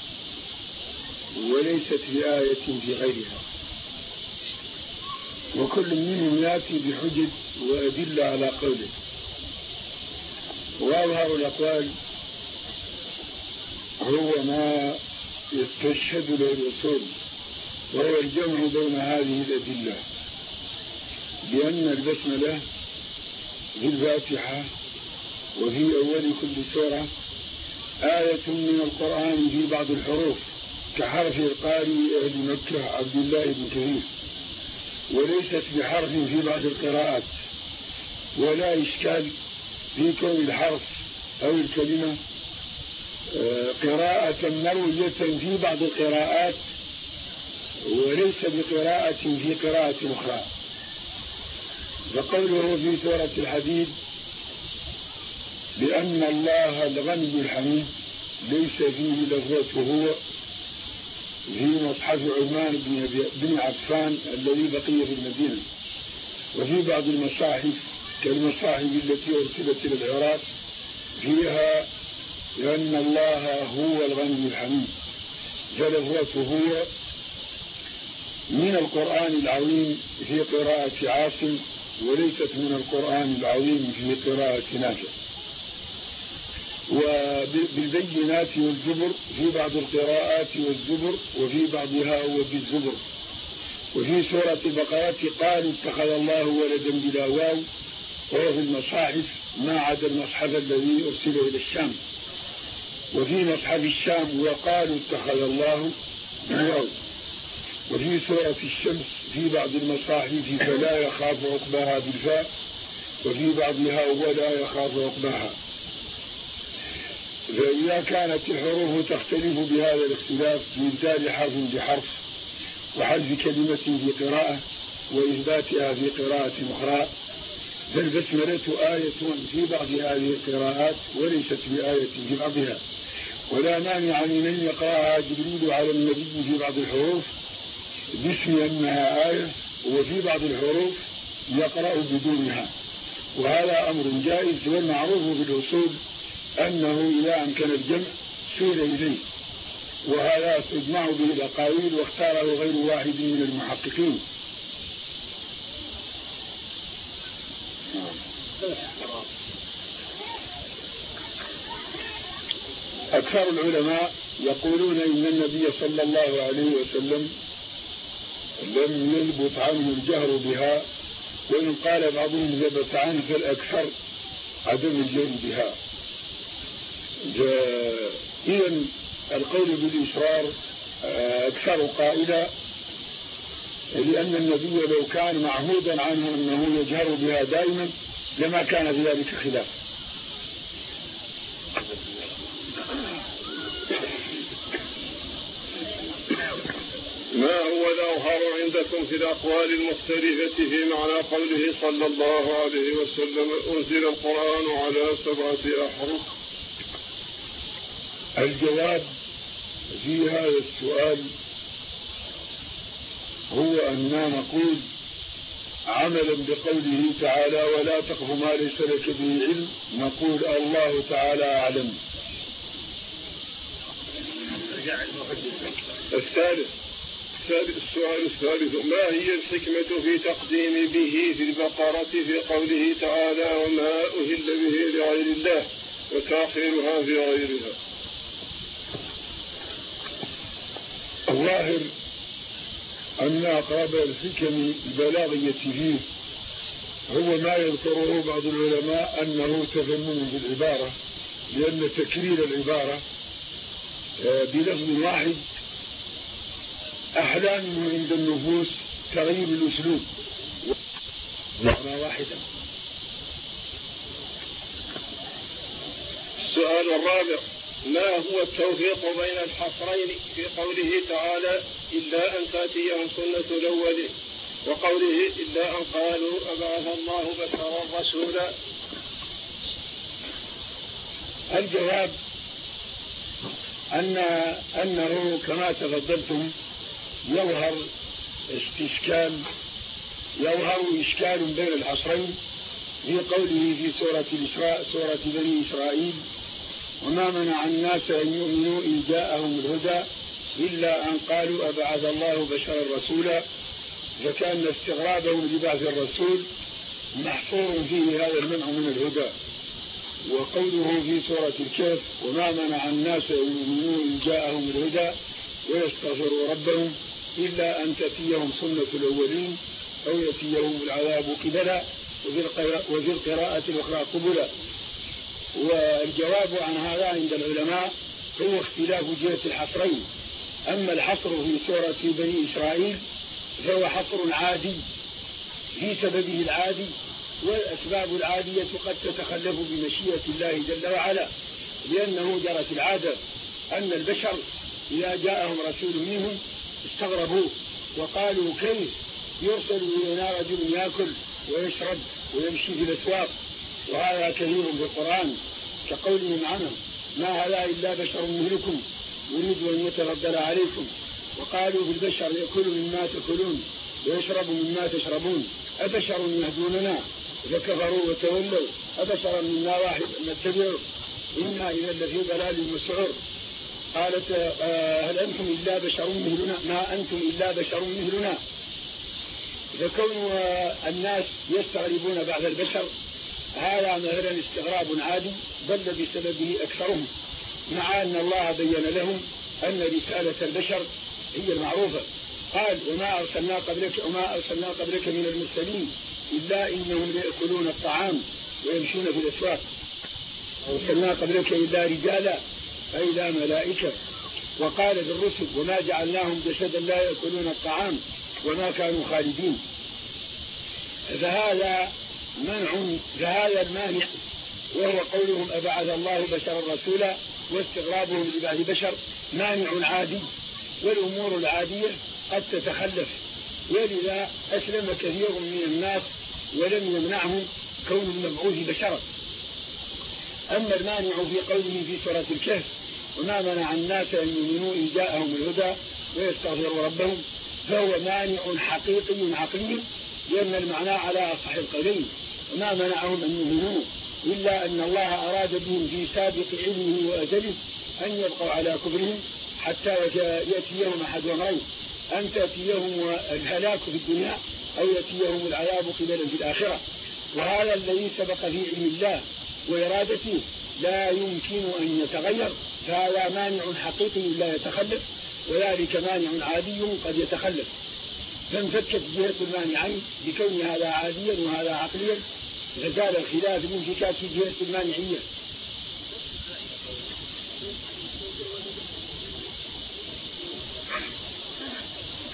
وليست بآية في غيرها. وكل منهم يأتي بحجج وأدلة على قوله. وأظهر الأقوال هو ما يستشهد له الرسول وهو الجمع بين هذه الأدلة بأن البسملة في الفاتحة وفي أول كل سورة آية من القرآن في بعض الحروف كحرف القارئ أهل مكة عبد الله بن كثير. وليست بحرف في بعض القراءات ولا إشكال في كون الحرف أو الكلمة قراءة مروية في بعض القراءات وليس بقراءة في قراءة أخرى. وقوله في سورة الحديد بأن الله الغني الحميد ليس فيه لفظته هو في مصحف عثمان بن بن عفان الذي بقي في المدينة. وفي بعض المصاحف كالمصاحف التي أرسلت إلى العراق فيها لأن الله هو الغني الحميد. فلفظته هو من القرآن العظيم في قراءة عاصم وليست من القرآن العظيم في قراءة نافع بالبينات والزبر في بعض القراءات والزبر وفي بعضها وبالزبر وفي سورة البقرة قالوا اتخذ الله ولدا بلا واو. وهو المصاحف ما عدا المصحف الذي أرسل إلى الشام. وفي مصحف الشام وقالوا اتخذ الله واو. وفي سورة الشمس في بعض المصاحف فلا يخاف عقباها بالفاء. وفي بعضها ولا يخاف عقباها. فإذا كانت الحروف تختلف بهذا الاختلاف من تالي حرف بحرف وحذف كلمة في قراءة وإثباتها في قراءة أخرى فالبسملة آية في بعض هذه القراءات وليست بآية في بعضها. ولا مانع من أن يقرأها جبريل على النبي في بعض الحروف باسم أنها آية وفي بعض الحروف يقرأ بدونها. وهذا أمر جائز والمعروف بالأصول أنه إذا أمكن الجمع سير إليه وهذا تجمع به الأقاويل واختاره غير واحد من المحققين. أكثر العلماء يقولون إن النبي صلى الله عليه وسلم لم يثبت عنه الجهر بها وإن قال بعضهم ثبت عنه فالأكثر عدم الجهر بها. إذا القول بالإصرار آه، أكثر قائلا لأن النبي لو كان معهودا عنه أنه يجهر بها دائما لما كان في ذلك خلاف. ما هو الأظهر عندكم في الأقوال المختلفة في معنى قوله صلى الله عليه وسلم أنزل القرآن على سبعة أحرف؟ الجواب في هذا السؤال هو أننا نقول عملا بقوله تعالى ولا تقف ما ليس لك به علم نقول الله تعالى أعلم. الثالث السؤال الثالث ما هي الحكمة في تقديم به في البقرة في قوله تعالى وما أهل به لغير الله وتأخيرها في غيرها؟ الظاهر أن أقرب الحكم البلاغية فيه هو ما يذكره بعض العلماء أنه تفنن بالعبارة لأن تكرير العبارة آه، بلفظ واحد أحلى منه عند النفوس تغيير الأسلوب. معنى واحدا السؤال الرابع. ما هو التوفيق بين الحصرين في قوله تعالى إلا أن تأتيهم سنة الأولين وقوله إلا أن قالوا أبعث الله بشرا رسولا. الجواب أن أنه كما تفضلتم يظهر استشكال يظهر إشكال بين العصرين في قوله في سورة الإسراء سورة بني إسرائيل وما منع الناس أن يؤمنوا إن جاءهم الهدى إلا أن قالوا أبعث الله بشرا رسولا فكأن استغرابهم لبعث الرسول محصور فيه هذا المنع من الهدى. وقوله في سورة الكهف وما منع الناس أن يؤمنوا إن جاءهم الهدى ويستغفروا ربهم إلا أن تأتيهم سنة الأولين أو يأتيهم العذاب قبلا وفي القراءة الأخرى قبلا. والجواب عن هذا عند العلماء هو اختلاف جهة الحصرين أما الحصر في سورة بني إسرائيل فهو حصر عادي في سببه العادي والأسباب العادية قد تتخلف بمشيئة الله جل وعلا لأنه جرت العادة أن البشر إذا جاءهم رسول منهم استغربوا وقالوا كيف يرسل إلينا رجل يأكل ويشرب ويمشي في الأسواق؟ وهذا كثير في القرآن كقولهم عنه ما هذا إلا بشر مثلكم يريد أن يتفضل عليكم. وقالوا في البشر يأكل مما تأكلون ويشرب مما تشربون. أبشر يهدوننا؟ فكفروا وتولوا. أبشرا منا واحد نتبعه إنا إذا لفي ضلال مسعور قالت آه هل أنتم إلا بشر مثلنا ما أنتم إلا بشر مثلنا فكون الناس يستغربون بعد البشر هذا مثلا استغراب عادي ظل بسببه أكثرهم مع أن الله بين لهم أن رسالة البشر هي المعروفة. قال وما أرسلنا قبلك وما أرسلنا قبلك من المرسلين إلا إنهم ليأكلون الطعام ويمشون في الأسواق. أرسلنا قبلك إلا رجالا لا ملائكة. وقال بالرسل وما جعلناهم جسدا لا يأكلون الطعام وما كانوا خالدين. فهذا منع فهذا المانع وهو قولهم أبعث الله بشرا رسولا واستغرابهم لبعض بشر مانع عادي والأمور العادية قد تتخلف. ولذا أسلم كثير من الناس ولم يمنعهم كون المبعوث بشرا. أما المانع في قوله في سورة الكهف وما منع الناس أن يؤمنوا إن جاءهم الهدى ويستغفروا ربهم فهو مانع حقيقي عقلي لأن المعنى على أصح القولين وما منعهم أن يؤمنوا إلا أن الله أراد بهم في سابق علمه وأجله أن يبقوا على كفرهم حتى يأتيهم أحد أمرين أن تأتيهم الهلاك في الدنيا أو يأتيهم العذاب قبلا في الآخرة. وهذا الذي سبق في علم الله وإرادته لا يمكن أن يتغير فهذا مانع حقيقي لا يتخلف وذلك مانع عادي قد يتخلف. فانفكت جهة المانعين بكون هذا عاديا وهذا عقليا فزال الخلاف الانفكاك في جهة المانعية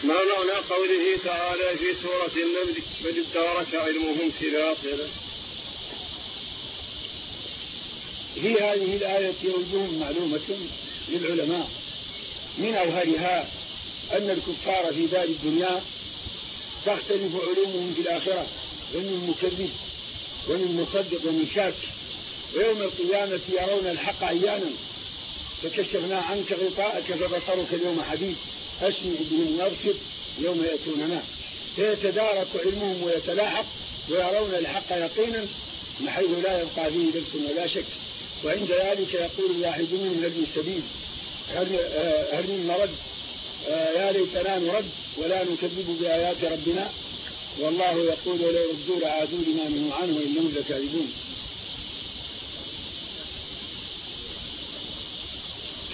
ما معنى قوله تعالى في سورة النمل؟ بل ادارك علمهم في الآخرة في هذه الآية وجوه معلومة للعلماء. من أوهرها أن الكفار في دار الدنيا تختلف علومهم في الآخرة ومن مكذب ومن مصدق ومن شاك ويوم القيامة يرون الحق عيانا فكشفنا عنك غطاءك فبصرك اليوم حديد. أسمع بهم وأبصر يوم يأتوننا. فيتدارك علمهم ويتلاحق ويرون الحق يقينا بحيث لا يبقى فيه لبس ولا شك. وعند ذلك يقول الواحد منهم هل من سبيل؟ هل, من مرد آه، يا ليتنا نرد ولا نكذب بآيات ربنا. والله يقول ولو ردوا لعادوا لما منه عنه وإنهم لكاذبون.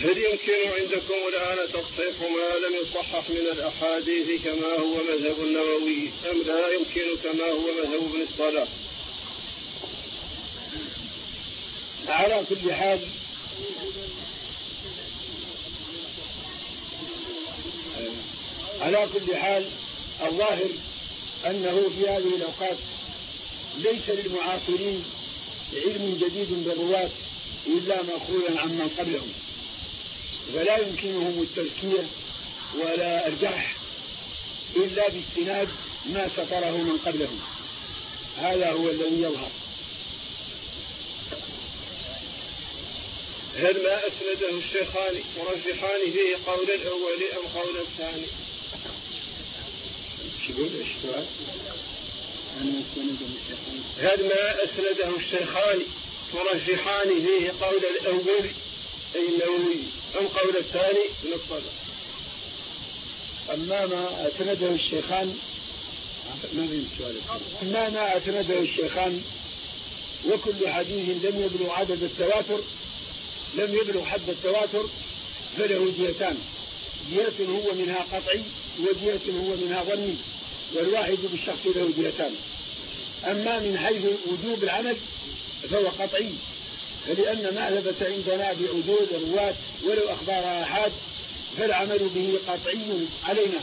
هل يمكن عندكم الآن تصحيح ما لم يصحح من الأحاديث كما هو مذهب النووي أم لا يمكن كما هو مذهب ابن الصلاح؟ على كل حال على كل حال الظاهر أنه في هذه الأوقات ليس للمعاصرين علم جديد بالرواة إلا مأخوذا عمن قبلهم. فلا يمكنهم التزكية ولا الجرح إلا باستناد ما سطره من قبلهم. هذا هو الذي يظهر. هل ما أسنده الشيخان مرجحان فيه قول الأول أم قول الثاني؟ هل ما أسنده الشيخان مرجحان فيه قول الأول أي النووي أم قول الثاني من أما ما أسنده الشيخان ما في سؤال. أما ما أسنده الشيخان وكل حديث لم يبلغ عدد التواتر لم يبلغ حد التواتر فله جهتان جهة هو منها قطعي وجهة هو منها ظني. والواحد بالشخص له جهتان أما من حيث وجوب العمل فهو قطعي فلأن ثبت عندنا بعدود الرواة ولو أخبار آحاد فالعمل به قطعي علينا.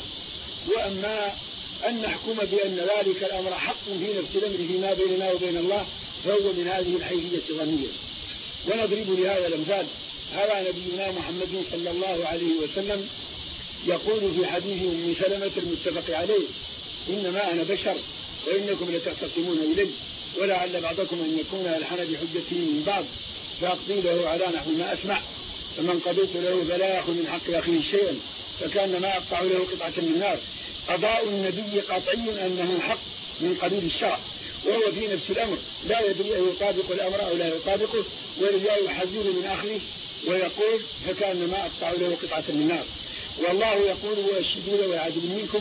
وأما أن نحكم بأن ذلك الأمر حق في نفس الأمر فيما بيننا وبين الله فهو من هذه الحيثية الظنية ونضرب لهذا الأمثال. هذا نبينا محمد صلى الله عليه وسلم يقول في حديث أم سلمة المتفق عليه إنما أنا بشر وإنكم لتختصمون إلي ولعل بعضكم أن يكون ألحن بحجته من بعض فأقضي له على نحو ما أسمع. فمن قضيت له فلا يأخذ من حق أخيه شيئا فكان ما أقطع له قطعة من نار. قضاء النبي قطعي أنه حق من قبيل الشرع وهو في نفس الأمر. لا يدري أن يطابق الأمر أو لا يطابقه ولذا يحذر من أخيه ويقول فكان ما أقطع له قطعة من نار. والله يقول ويشهدون ويعدل منكم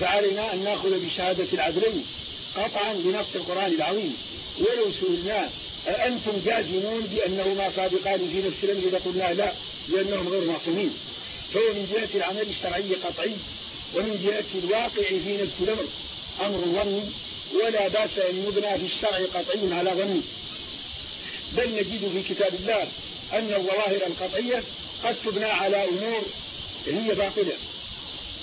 فعلينا أن نأخذ بشهادة العدلين قطعا بنص القرآن العظيم. ولو سئلنا أنتم جازمون بأنهما صادقان في نفس الأمر؟ إذا قلنا لا لأنهم غير معصومين. فهو من جهة العمل الشرعي قطعي ومن جهة الواقع في نفس الأمر. أمر ظني ولا بأس أن يبنى في الشرع قطعي على ظني. بل نجد في كتاب الله أن الظواهر القطعية قد تبنى على أمور هي باطلة.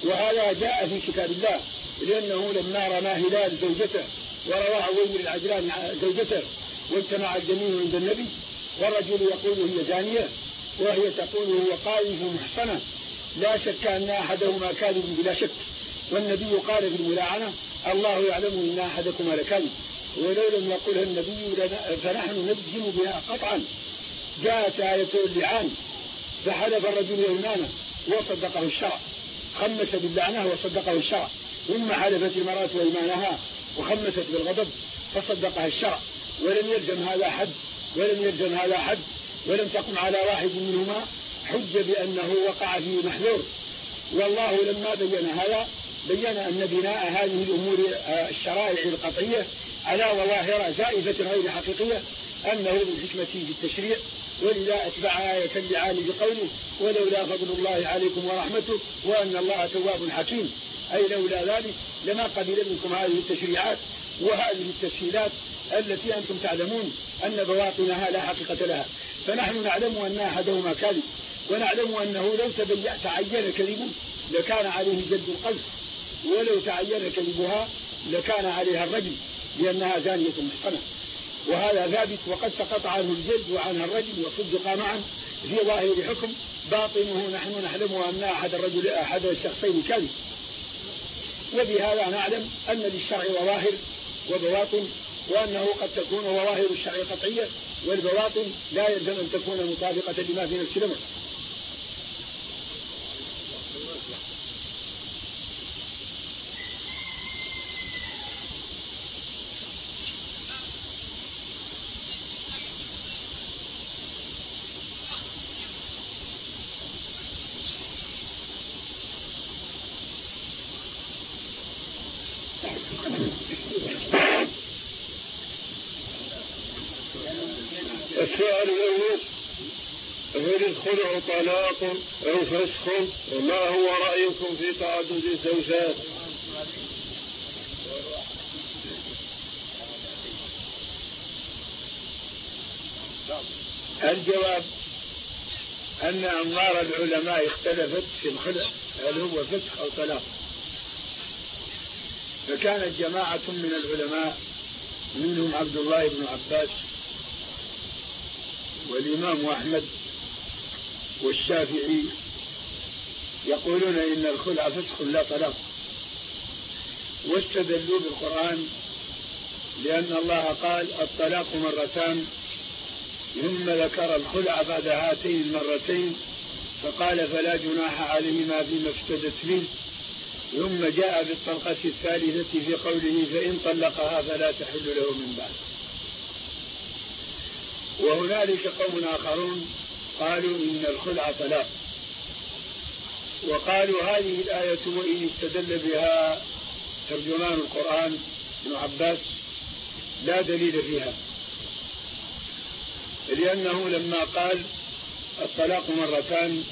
وهذا جاء في كتاب الله لأنه لما رمى هلال زوجته وروى عويمر العجلان زوجته واجتمع الجميع عند النبي والرجل يقول هي زانية وهي تقول هو قائف محصنة. لا شك أن أحدهما كاذب بلا شك والنبي قال في الملاعنة الله يعلم أن أحدكما لكاذب. ولو لم يقلها النبي فنحن نجزم بها قطعا. جاءت آية اللعان فحلف الرجل يمنانه وصدقه الشرع. خمس باللعنة وصدقه الشرع. ثم حلفت المرأة وإيمانها وخمست بالغضب فصدقها الشرع. ولم يلزم هذا حد ولم يلزم هذا حد ولم تقم على واحد منهما حجة بأنه وقع في محذور. والله لما بين هذا بين أن بناء هذه الأمور الشرائع القطعية على ظواهر زائفة غير حقيقية أنه بالحكمة في التشريع ولذا أتبع آية اللعان بقوله ولولا فضل الله عليكم ورحمته وأن الله تواب حكيم. أي لولا ذلك لما قبل منكم هذه التشريعات وهذه التسهيلات التي أنتم تعلمون أن بواطنها لا حقيقة لها. فنحن نعلم أن أحدهما كاذب ونعلم أنه لو تعين كذبه لكان عليه جد القذف ولو تعين كذبها لكان عليها الرجل لأنها زانية محصنة وهذا ثابت وقد سقط عنه الجلد وعنها الرجل وصدق معا في ظاهر حكم باطنه نحن نعلم أن أحد الرجل أحد الشخصين كاذب وبهذا نعلم أن للشرع ظواهر وبواطن وأنه قد تكون ظواهر الشرع قطعية والبواطن لا يلزم أن تكون مطابقة لما في نفس الأمر. الخلع طلاق أو فسخ وما هو رأيكم في تعدد الزوجات؟ الجواب أن أنظار العلماء اختلفت في الخلع؟ هل هو فسخ أو طلاق؟ فكانت جماعة من العلماء منهم عبد الله بن عباس والإمام أحمد والشافعي يقولون إن الخلع فسخ لا طلاق. واستدلوا بالقرآن لأن الله قال الطلاق مرتان ثم ذكر الخلع بعد هاتين المرتين فقال فلا جناح عليهما فيما افتدت به. ثم جاء بالطلقة الثالثة في قوله فإن طلقها فلا تحل له من بعد. وهنالك قوم آخرون قالوا إن الخلع طلاق. وقالوا هذه الآية وإن استدل بها ترجمان القرآن ابن عباس لا دليل فيها. لأنه لما قال الطلاق مرتان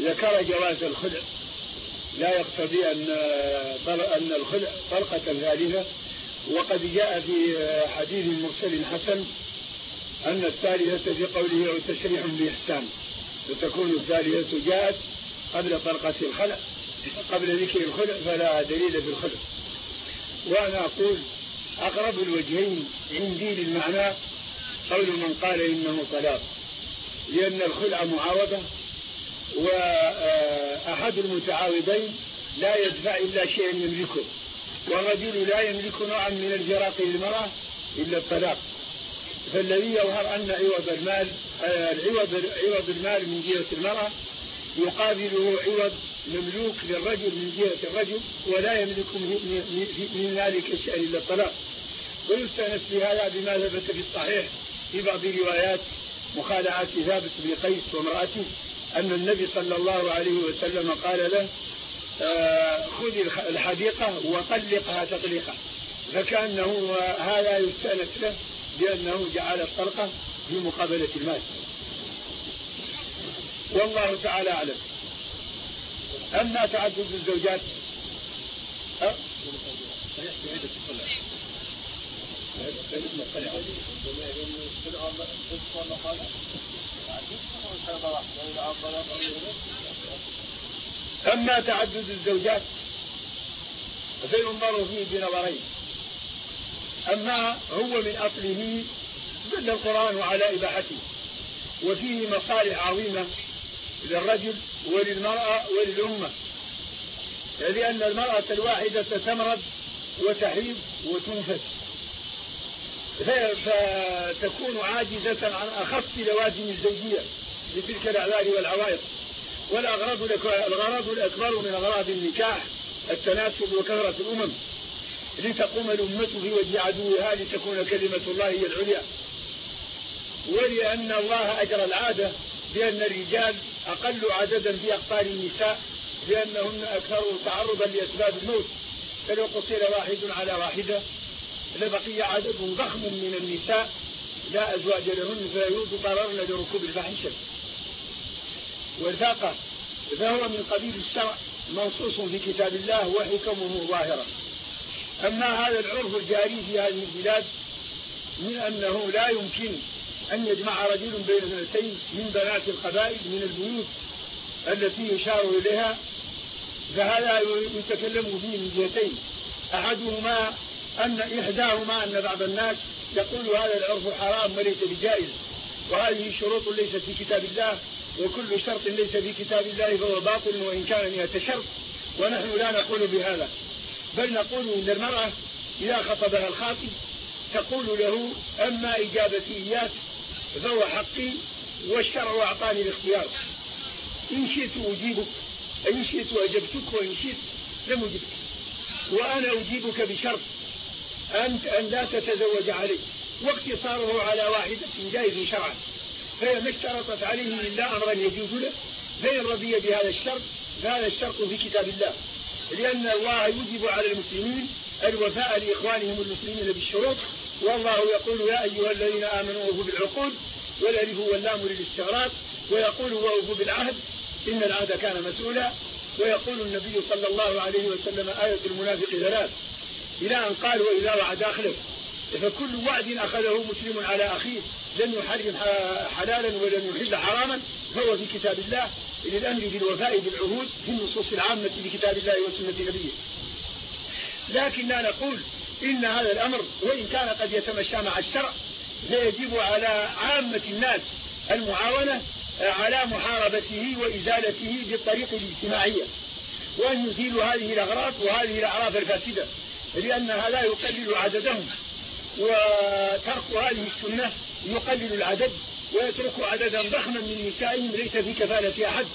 ذكر جواز الخلع. لا يقتضي أن أن الخلع طلقة ثالثة. وقد جاء في حديث مرسل حسن أن الثالثة في قوله أو تشريح بإحسان. فتكون الثالثة جاءت قبل طلقة الخلع قبل ذكر الخلع فلا دليل في الخلع. وأنا أقول أقرب الوجهين عندي للمعنى قول من قال إنه طلاق. لأن الخلع معاوضة وأحد المتعاوضين لا يدفع إلا شيئا يملكه. والرجل لا يملك نوعا من الفراق للمرأة إلا الطلاق. فالذي يظهر أن عوض المال العوض عوض المال من جهة المرأة يقابله عوض مملوك للرجل من جهة الرجل ولا يملك من ذلك شيئا إلا الطلاق. ويستأنس بهذا بما ثبت في الصحيح في بعض روايات مخالعة ثابت بن قيس وامرأته أن النبي صلى الله عليه وسلم قال له آه خذ الحديقة وطلقها تطليقا. فكأنه هذا يستأنس له بأنه جعل الطلقة في مقابلة المال. والله تعالى أعلم. أما تعدد الزوجات أه؟ أما تعدد الزوجات فينظر فيه بنظرين. أما هو من أصله دل القرآن على إباحته وفيه مصالح عظيمة للرجل وللمرأة وللأمة لأن المرأة الواحدة تمرض وتحيض وتنفس فتكون عاجزة عن أخص لوازم الزوجية لتلك الأعذار والعوائق. والأغراض الأكبر من أغراض النكاح التناسب وكثرة الأمم. لتقوم الأمة في وجه عدوها لتكون كلمة الله هي العليا. ولأن الله أجرى العادة بأن الرجال أقل عددا في أقطار النساء لأنهن أكثر تعرضا لأسباب الموت. فلو قتل واحد على واحدة لبقي عدد ضخم من النساء لا أزواج لهن فيضطررن لركوب الفاحشة. والفاقة فهو من قبيل الشرع منصوص في كتاب الله وحكمه ظاهرة. أما هذا العرف الجاري في هذه البلاد من أنه لا يمكن أن يجمع رجل بين اثنتين من بنات القبائل من البيوت التي يشار إليها فهذا يتكلم فيه من جهتين. أحدهما أن إحداهما أن بعض الناس يقول هذا العرف حرام وليس بجائز وهذه شروط ليست في كتاب الله وكل شرط ليس في كتاب الله فهو باطل وإن كان مئة شرط ونحن لا نقول بهذا. بل نقول إن المرأة إذا خطبها الخاطب تقول له أما إجابتي إياك فهو حقي والشرع أعطاني الاختيار. إن شئت أجيبك إن شئت أجبتك وإن شئت لم أجبك. وأنا أجيبك بشرط أنت أن لا تتزوج علي واقتصاره على واحدة جائز شرعا. فهي ما اشترطت عليه إلا أمرا يجوز له. فإن رضي بهذا الشرط فهذا الشرط في كتاب الله. لأن الله يجب على المسلمين الوفاء لإخوانهم المسلمين بالشروط والله يقول يا أيها الذين آمنوا وفوا بالعقود والألف واللام للاستغراق ويقول وأوفوا بالعهد إن العهد كان مسؤولا ويقول النبي صلى الله عليه وسلم آية المنافق ثلاث إلى أن قال وإذا وعد أخلف. فكل وعد أخذه مسلم على أخيه لن يحرم حلالا ولن يحل حراما فهو في كتاب الله للأمر بالوفاء بالعهود في النصوص العامة بكتاب الله وسنة نبيه. لكننا نقول إن هذا الأمر وإن كان قد يتمشى مع الشرع فيجب على عامة الناس المعاونة على محاربته وإزالته بالطريق الاجتماعية. وأن يزيلوا هذه الأغراض وهذه الأعراف الفاسدة لأنها لا يقلل عددهم. وترك هذه السنة يقلل العدد ويترك عددا ضخما من نسائهم ليس في كفالة أحد.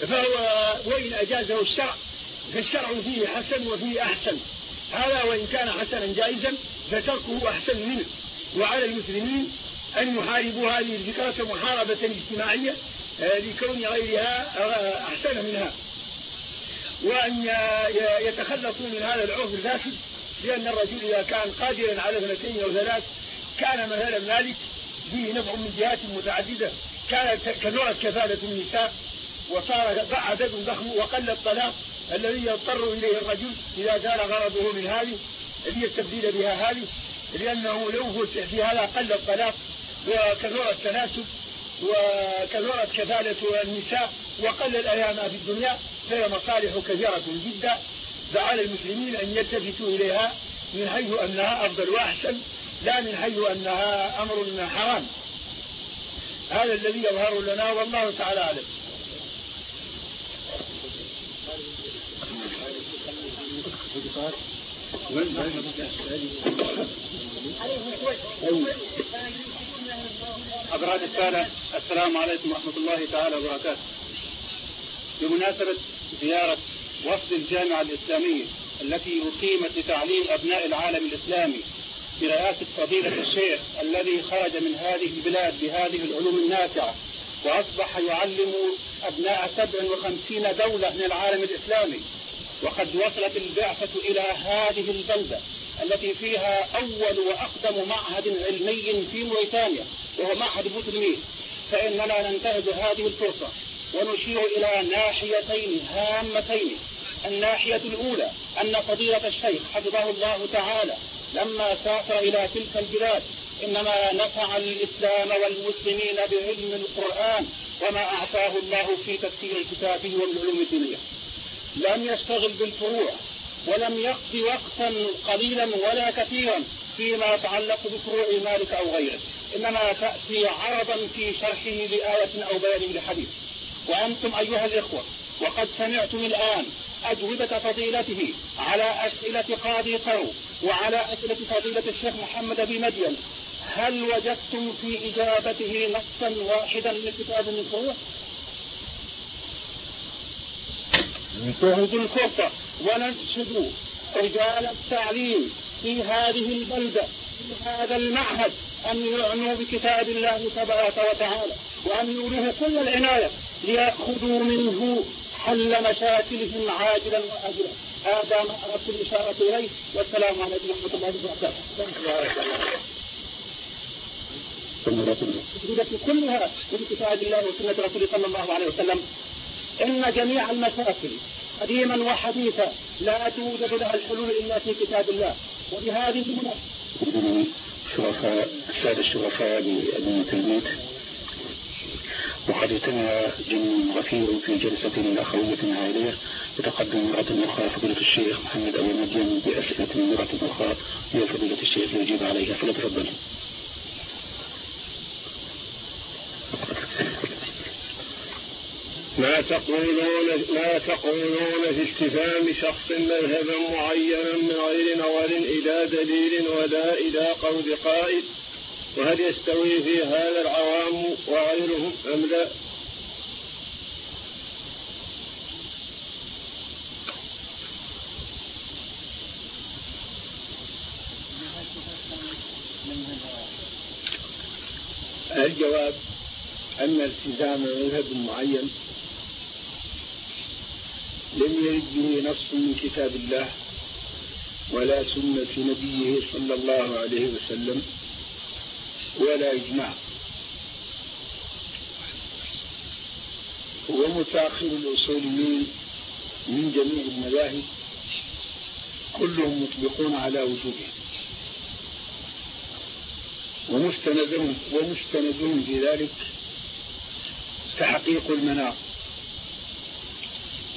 فهو وإن أجازه الشرع فالشرع فيه حسن وفيه أحسن. هذا وإن كان حسنا جائزا فتركه أحسن منه. وعلى المسلمين أن يحاربوا هذه الفكرة محاربة اجتماعية آه، لكون غيرها آه، أحسن منها. وأن يتخلصوا من هذا العرف الفاسد لأن الرجل إذا كان قادرا على اثنتين أو ثلاث كان مثلا مالك فيه نفع من جهات متعددة. كانت كثرت كفالة النساء وصار عدد ضخم وقل الطلاق الذي يضطر إليه الرجل إذا كان غرضه من هذه ليستبدل بها هذه لأنه لو في هذا قل الطلاق وكثر التناسب وكثرت كفالة النساء وقل الأيام في الدنيا فهي مصالح كثيرة جدا. فعلى المسلمين أن يلتفتوا إليها من حيث أنها أفضل وأحسن لا من حيث أنها أمر حرام. هذا الذي يظهر لنا والله تعالى أعلم. حضرات السادة السلام عليكم ورحمة الله تعالى وبركاته. بمناسبة زيارة وفد الجامعة الإسلامية التي أقيمت لتعليم أبناء العالم الإسلامي. برئاسة فضيلة الشيخ الذي خرج من هذه البلاد بهذه العلوم النافعة وأصبح يعلم أبناء 57 دولة من العالم الإسلامي. وقد وصلت البعثة إلى هذه البلدة التي فيها أول وأقدم معهد علمي في موريتانيا وهو معهد بوتلميل فإننا ننتهز هذه الفرصة ونشير إلى ناحيتين هامتين. الناحية الأولى أن فضيلة الشيخ حفظه الله تعالى لما سافر إلى تلك البلاد إنما نفع الإسلام والمسلمين بعلم القرآن وما أعطاه الله في تفسير كتابه والعلوم الدينية لم يشتغل بالفروع ولم يقضي وقتا قليلا ولا كثيرا فيما يتعلق بفروع مالك أو غيره. إنما تأتي عرضا في شرحه لآية أو بيان لحديث. وأنتم أيها الإخوة وقد سمعتم الآن أجوبة فضيلته على أسئلة قاضي قرو وعلى أسئلة فضيلة الشيخ محمد بن مدين هل وجدتم في إجابته نصا واحدا من كتاب من فروع؟ جهد الكفر ونشهد رجال التعليم في هذه البلدة في هذا المعهد أن يعنوا بكتاب الله تبارك وتعالى وأن يولوه كل العناية ليأخذوا منه حل مشاكلهم عاجلا وآجلا. هذا ما أردت الإشارة إليه والسلام عليكم ورحمة الله وبركاته. كلها من كتاب الله وسنة رسوله صلى الله عليه وسلم إن جميع المشاكل قديما وحديثا لا توجد لها الحلول إلا في كتاب الله. وبهذه المناسبة شرفاء السادة الشرفاء لأدمة الموت. اجتمع جمع غفير في جلسة أخوية عائلية يتقدم مرة أخرى فضيلة الشيخ محمد أبو مدين بأسئلة مرة أخرى لفضيلة الشيخ يجيب عليها فليتفضل. ما تقولون ما تقولون في استفهام شخص مذهبا معينا من غير نظر إلى دليل ولا إلى قول قائل وهل يستوي في هذا العوام وغيرهم أم لا؟ الجواب أن التزام مذهب معين لم يرد به نص من كتاب الله ولا سنة نبيه صلى الله عليه وسلم ولا إجماع ومتأخر الأصوليين من جميع المذاهب. كلهم مطبقون على وجوده ومستندهم ومستندهم في ذلك تحقيق المناط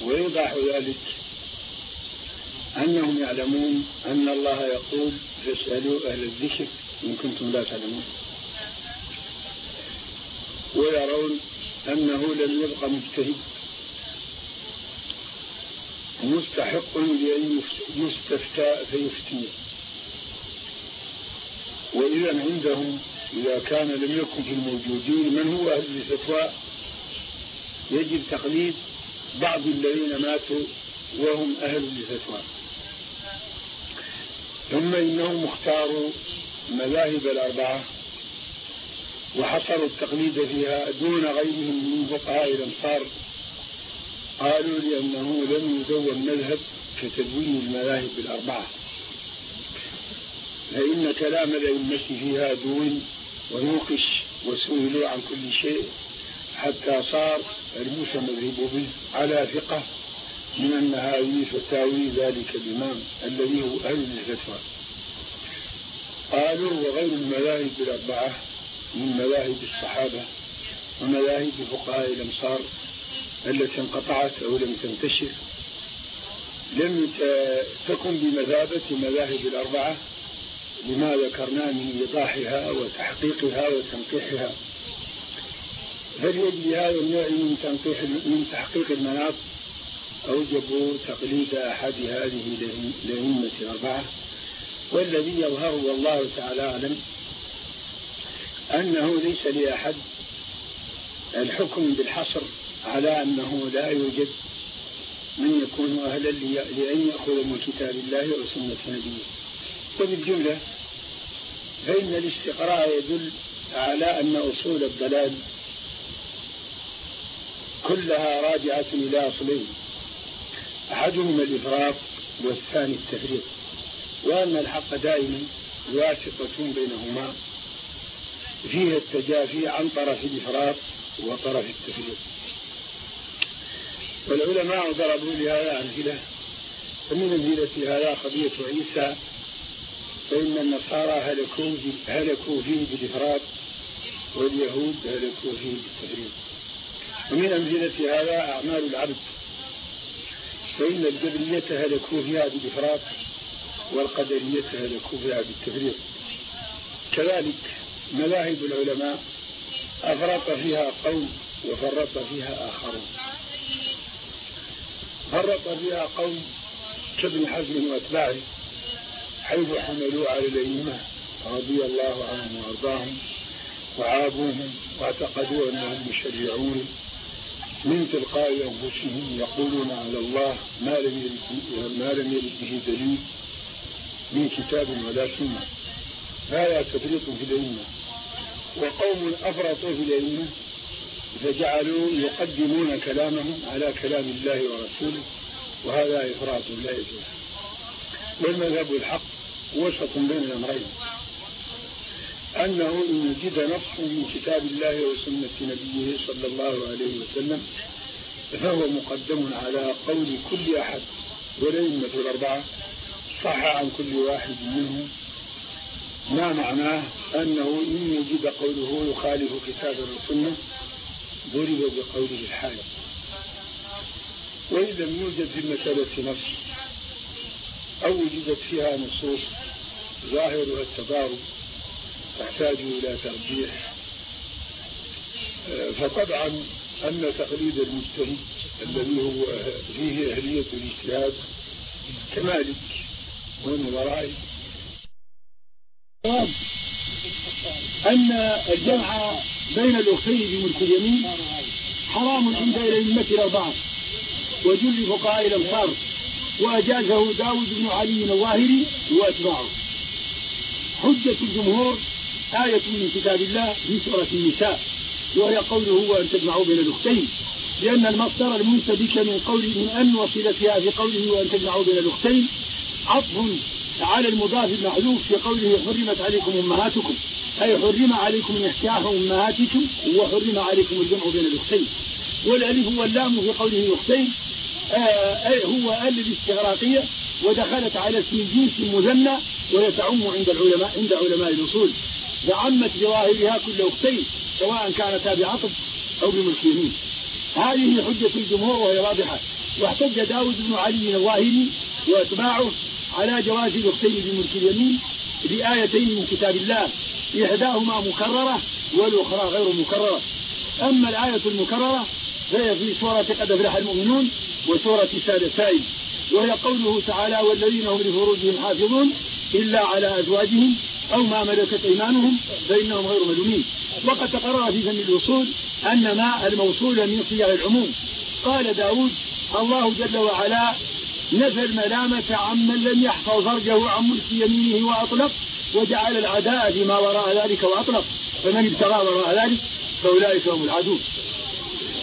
ويوضح ذلك أنهم يعلمون أن الله يقول فاسألوا أهل الذكر إن كنتم لا تعلمون. ويرون أنه لم يبق مجتهد. مستحق لأن يستفتى فيفتي وإذا عندهم إذا كان لم يكن في الموجودين من هو أهل الفتوى؟ يجب تقليد بعض الذين ماتوا وهم أهل الفتوى. ثم إنهم اختاروا مذاهب الأربعة. وحصروا التقليد فيها دون غيرهم من فقهاء الأمصار قالوا لأنه لم يدون مذهب كتدوين المذاهب الأربعة. فإن كلام الأئمة فيها دون ونوقش وسئلوا عن كل شيء حتى صار المتمذهب به على ثقة من هذه فتاوي ذلك الإمام الذي هو أهل الفتوى. قالوا وغير المذاهب الأربعة من مذاهب الصحابة ومذاهب فقهاء الأمصار التي انقطعت أو لم تنتشر. لم تكن بمثابة مذاهب الأربعة لما ذكرنا من إيضاحها وتحقيقها وتنقيحها. فلأجل هذا النوع من تنقيح من تحقيق المناط؟ أوجبوا تقليد أحد هذه الأئمة الأربعة والذي يظهر والله تعالى أعلم. أنه ليس لأحد الحكم بالحصر على أنه لا يوجد من يكون أهلا لأن يأخذ من كتاب الله وسنة نبيه. وبالجملة فإن الاستقراء يدل على أن أصول الضلال كلها راجعة إلى أصلين أحدهما الإفراط والثاني التفريط وأن الحق دائما واسطة بينهما فيه التجافي عن طرف الإفراط وطرف التفريط والعلماء ضربوا لهذا أمثلة ومن أمثلة هذا قضية عيسى فإن النصارى هلكوا هلكوا فيه بالإفراط واليهود هلكوا فيه بالتفريط ومن أمثلة هذا أعمال العبد فإن الجبرية هلكوا فيها بالإفراط والقدرية هلكوا فيها بالتفريط كذلك مذاهب العلماء أفرط فيها قوم وفرط فيها آخرون. فرط فيها قوم كابن حزم وأتباعه حيث حملوا على الأئمة رضي الله عنهم وأرضاهم وعابوهم واعتقدوا أنهم مشرعون. من تلقاء أنفسهم يقولون على الله ما لم يرد به دليل من كتاب ولا سنة. هذا تفريط في الأئمة. وقوم أفرطوا في الأئمة فجعلوا يقدمون كلامهم على كلام الله ورسوله وهذا إفراط لا يجوز. والمذهب الحق وسط بين الأمرين. أنه إن وجد نص من كتاب الله وسنة نبيه صلى الله عليه وسلم فهو مقدم على قول كل أحد والأئمة الأربعة صح عن كل واحد منهم ما معناه أنه إن وجد قوله يخالف كتاب السنة ضرب بقوله الحالة وإن لم يوجد في المسألة نص أو وجدت فيها نصوص ظاهرها التضارب تحتاج إلى ترجيح. فطبعا أن تقليد المجتهد الذي هو فيه أهلية الاجتهاد كمالك ومن ورائه أن الجمع بين الأختين بملك اليمين حرام عند الأئمة الأربعة. وجل فقهاء الأمصار وأجازه داود بن علي الظاهري وأتباعه. حجة الجمهور آية من كتاب الله في سورة النساء. وهي قوله هو أن تجمعوا بين الأختين. لأن المصدر المنسبك من قول من أن وصلتها في قوله وأن تجمعوا بين الأختين عطف على المضاف المحذوف في قوله حرمت عليكم أمهاتكم. أي حرم عليكم نكاح أمهاتكم وحرم عليكم الجمع بين الأختين. والألف واللام في قوله أختين آه هو أل الاستغراقية ودخلت على اسم الجنس المثنى وهي تعم عند العلماء عند علماء الأصول. فعمت بظاهرها كل أختين سواء كانتا بعطف أو بملك يمين هذه حجة الجمهور وهي واضحة. واحتج داود بن علي الظاهري وأتباعه على جواز الأختين بملك اليمين بآيتين من كتاب الله إحداهما مكررة والأخرى غير مكررة. أما الآية المكررة فهي في سورة قد أفلح المؤمنون وسورة سادة سائل وهي قوله تعالى والذين هم لفروجهم حافظون إلا على أزواجهم أو ما ملكت أيمانهم فإنهم غير ملومين. وقد تقرر في فن الوصول أن ما الموصول من صيغ العموم. قال داود الله جل وعلا نفى الملامة عمن لم يحفظ فرجه عن ملك يمينه وأطلق وجعل العداء فيما وراء ذلك وأطلق. فمن ابتغى وراء ذلك فأولئك هم العدو.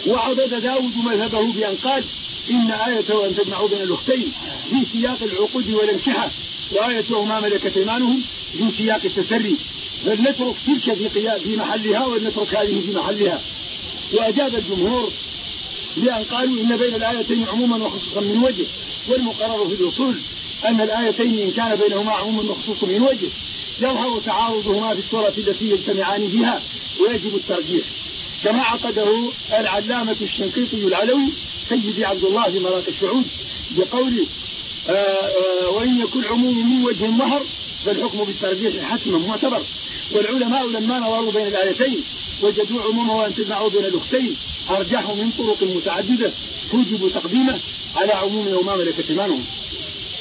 وعضد داود مذهبه بأن قال إن آية أن تجمعوا بين الأختين في سياق العقود والانكحة وآية ما ملكت إيمانهم في سياق التسري. فلنترك تلك في في محلها ولنترك هذه في محلها. وأجاب الجمهور بأن قالوا إن بين الآيتين عموما وخصوصا من وجه. والمقرر في الأصول أن الآيتين إن كان بينهما عموم وخصوص من وجه يظهر تعارضهما في الصورة التي يجتمعان فيها ويجب الترجيح. كما عقده العلامة الشنقيطي العلوي سيدي عبد الله في مراك الشعود بقوله آه، آه، وإن يكون عموم من وجه ظهر فالحكم بالترجيح حتما معتبر. والعلماء لما نظروا بين الآيتين وجدوا عمومه وأن تجمعوا بين الأختين أرجحوا من طرق متعددة توجب تقديمه على عموم وما ملكت إيمانهم.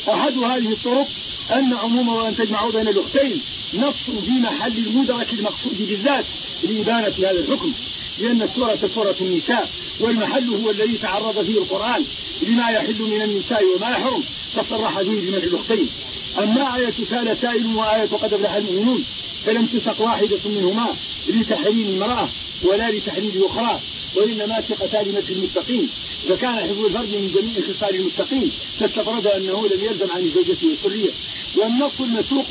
أحد هذه الطرق أن عموم وأن تجمعوا بين الأختين نص في محل المدرك المقصود بالذات لإبانة هذا الحكم لأن السورة سورة النساء والمحل هو الذي تعرض فيه القرآن لما يحل من النساء وما يحرم فصرح به بمنع الأختين أما آية سال سائل وآية قد أفلح المؤمنون فلم تسق واحدة منهما لتحريم امرأة ولا لتحريم أخرى وإنما ثقتان لمدح المتقين. فكان حفظ الفرد من جميع خصال المتقين فاستفرد أنه لم يلزم عن الزوجة والسرية والنص المسوق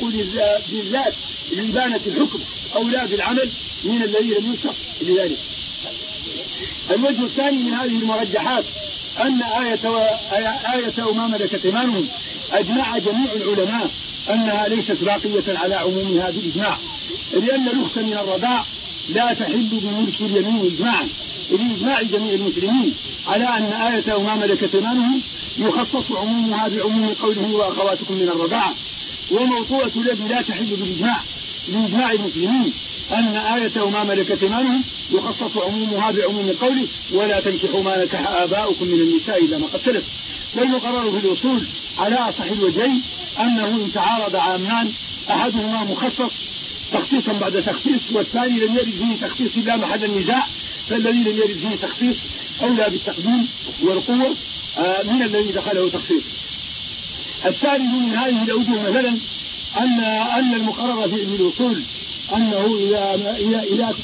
بالذات لإبانة الحكم أو لا بالعمل من الذي لم ينسق لذلك. الوجه الثاني من هذه المرجحات أن آية, و... آية وما ملكت إيمانهم. أجمع جميع العلماء أنها ليست باقية على عمومها بالإجماع لأن الأخت من الرضاع لا تحل بملك اليمين إجماعا. لإجماع جميع المسلمين على أن آية وما ملكت إيمانهم يخصص عمومها بعموم قوله وأخواتكم من الرضاعة. وموضوعة الذي لا تحل بالإجماع لإجماع المسلمين أن آية وما ملكت إيمانهم يخصص عمومها بعموم قوله ولا تنكحوا ما نكح آباؤكم من النساء إلا ما قد سلف. والمقرر في الأصول على أصح الوجهين أنه إن تعارض عامان أحدهما مخصص تخصيصا بعد تخصيص والثاني لم يرد فيه تخصيص إلا محل النزاع فالذي لم يرد فيه تخصيص أولى بالتقديم والقوة آه، من الذي دخله تخصيص. الثالث من هذه الأوجه مثلا أن أن المقرر في علم الأصول أنه إذا إذا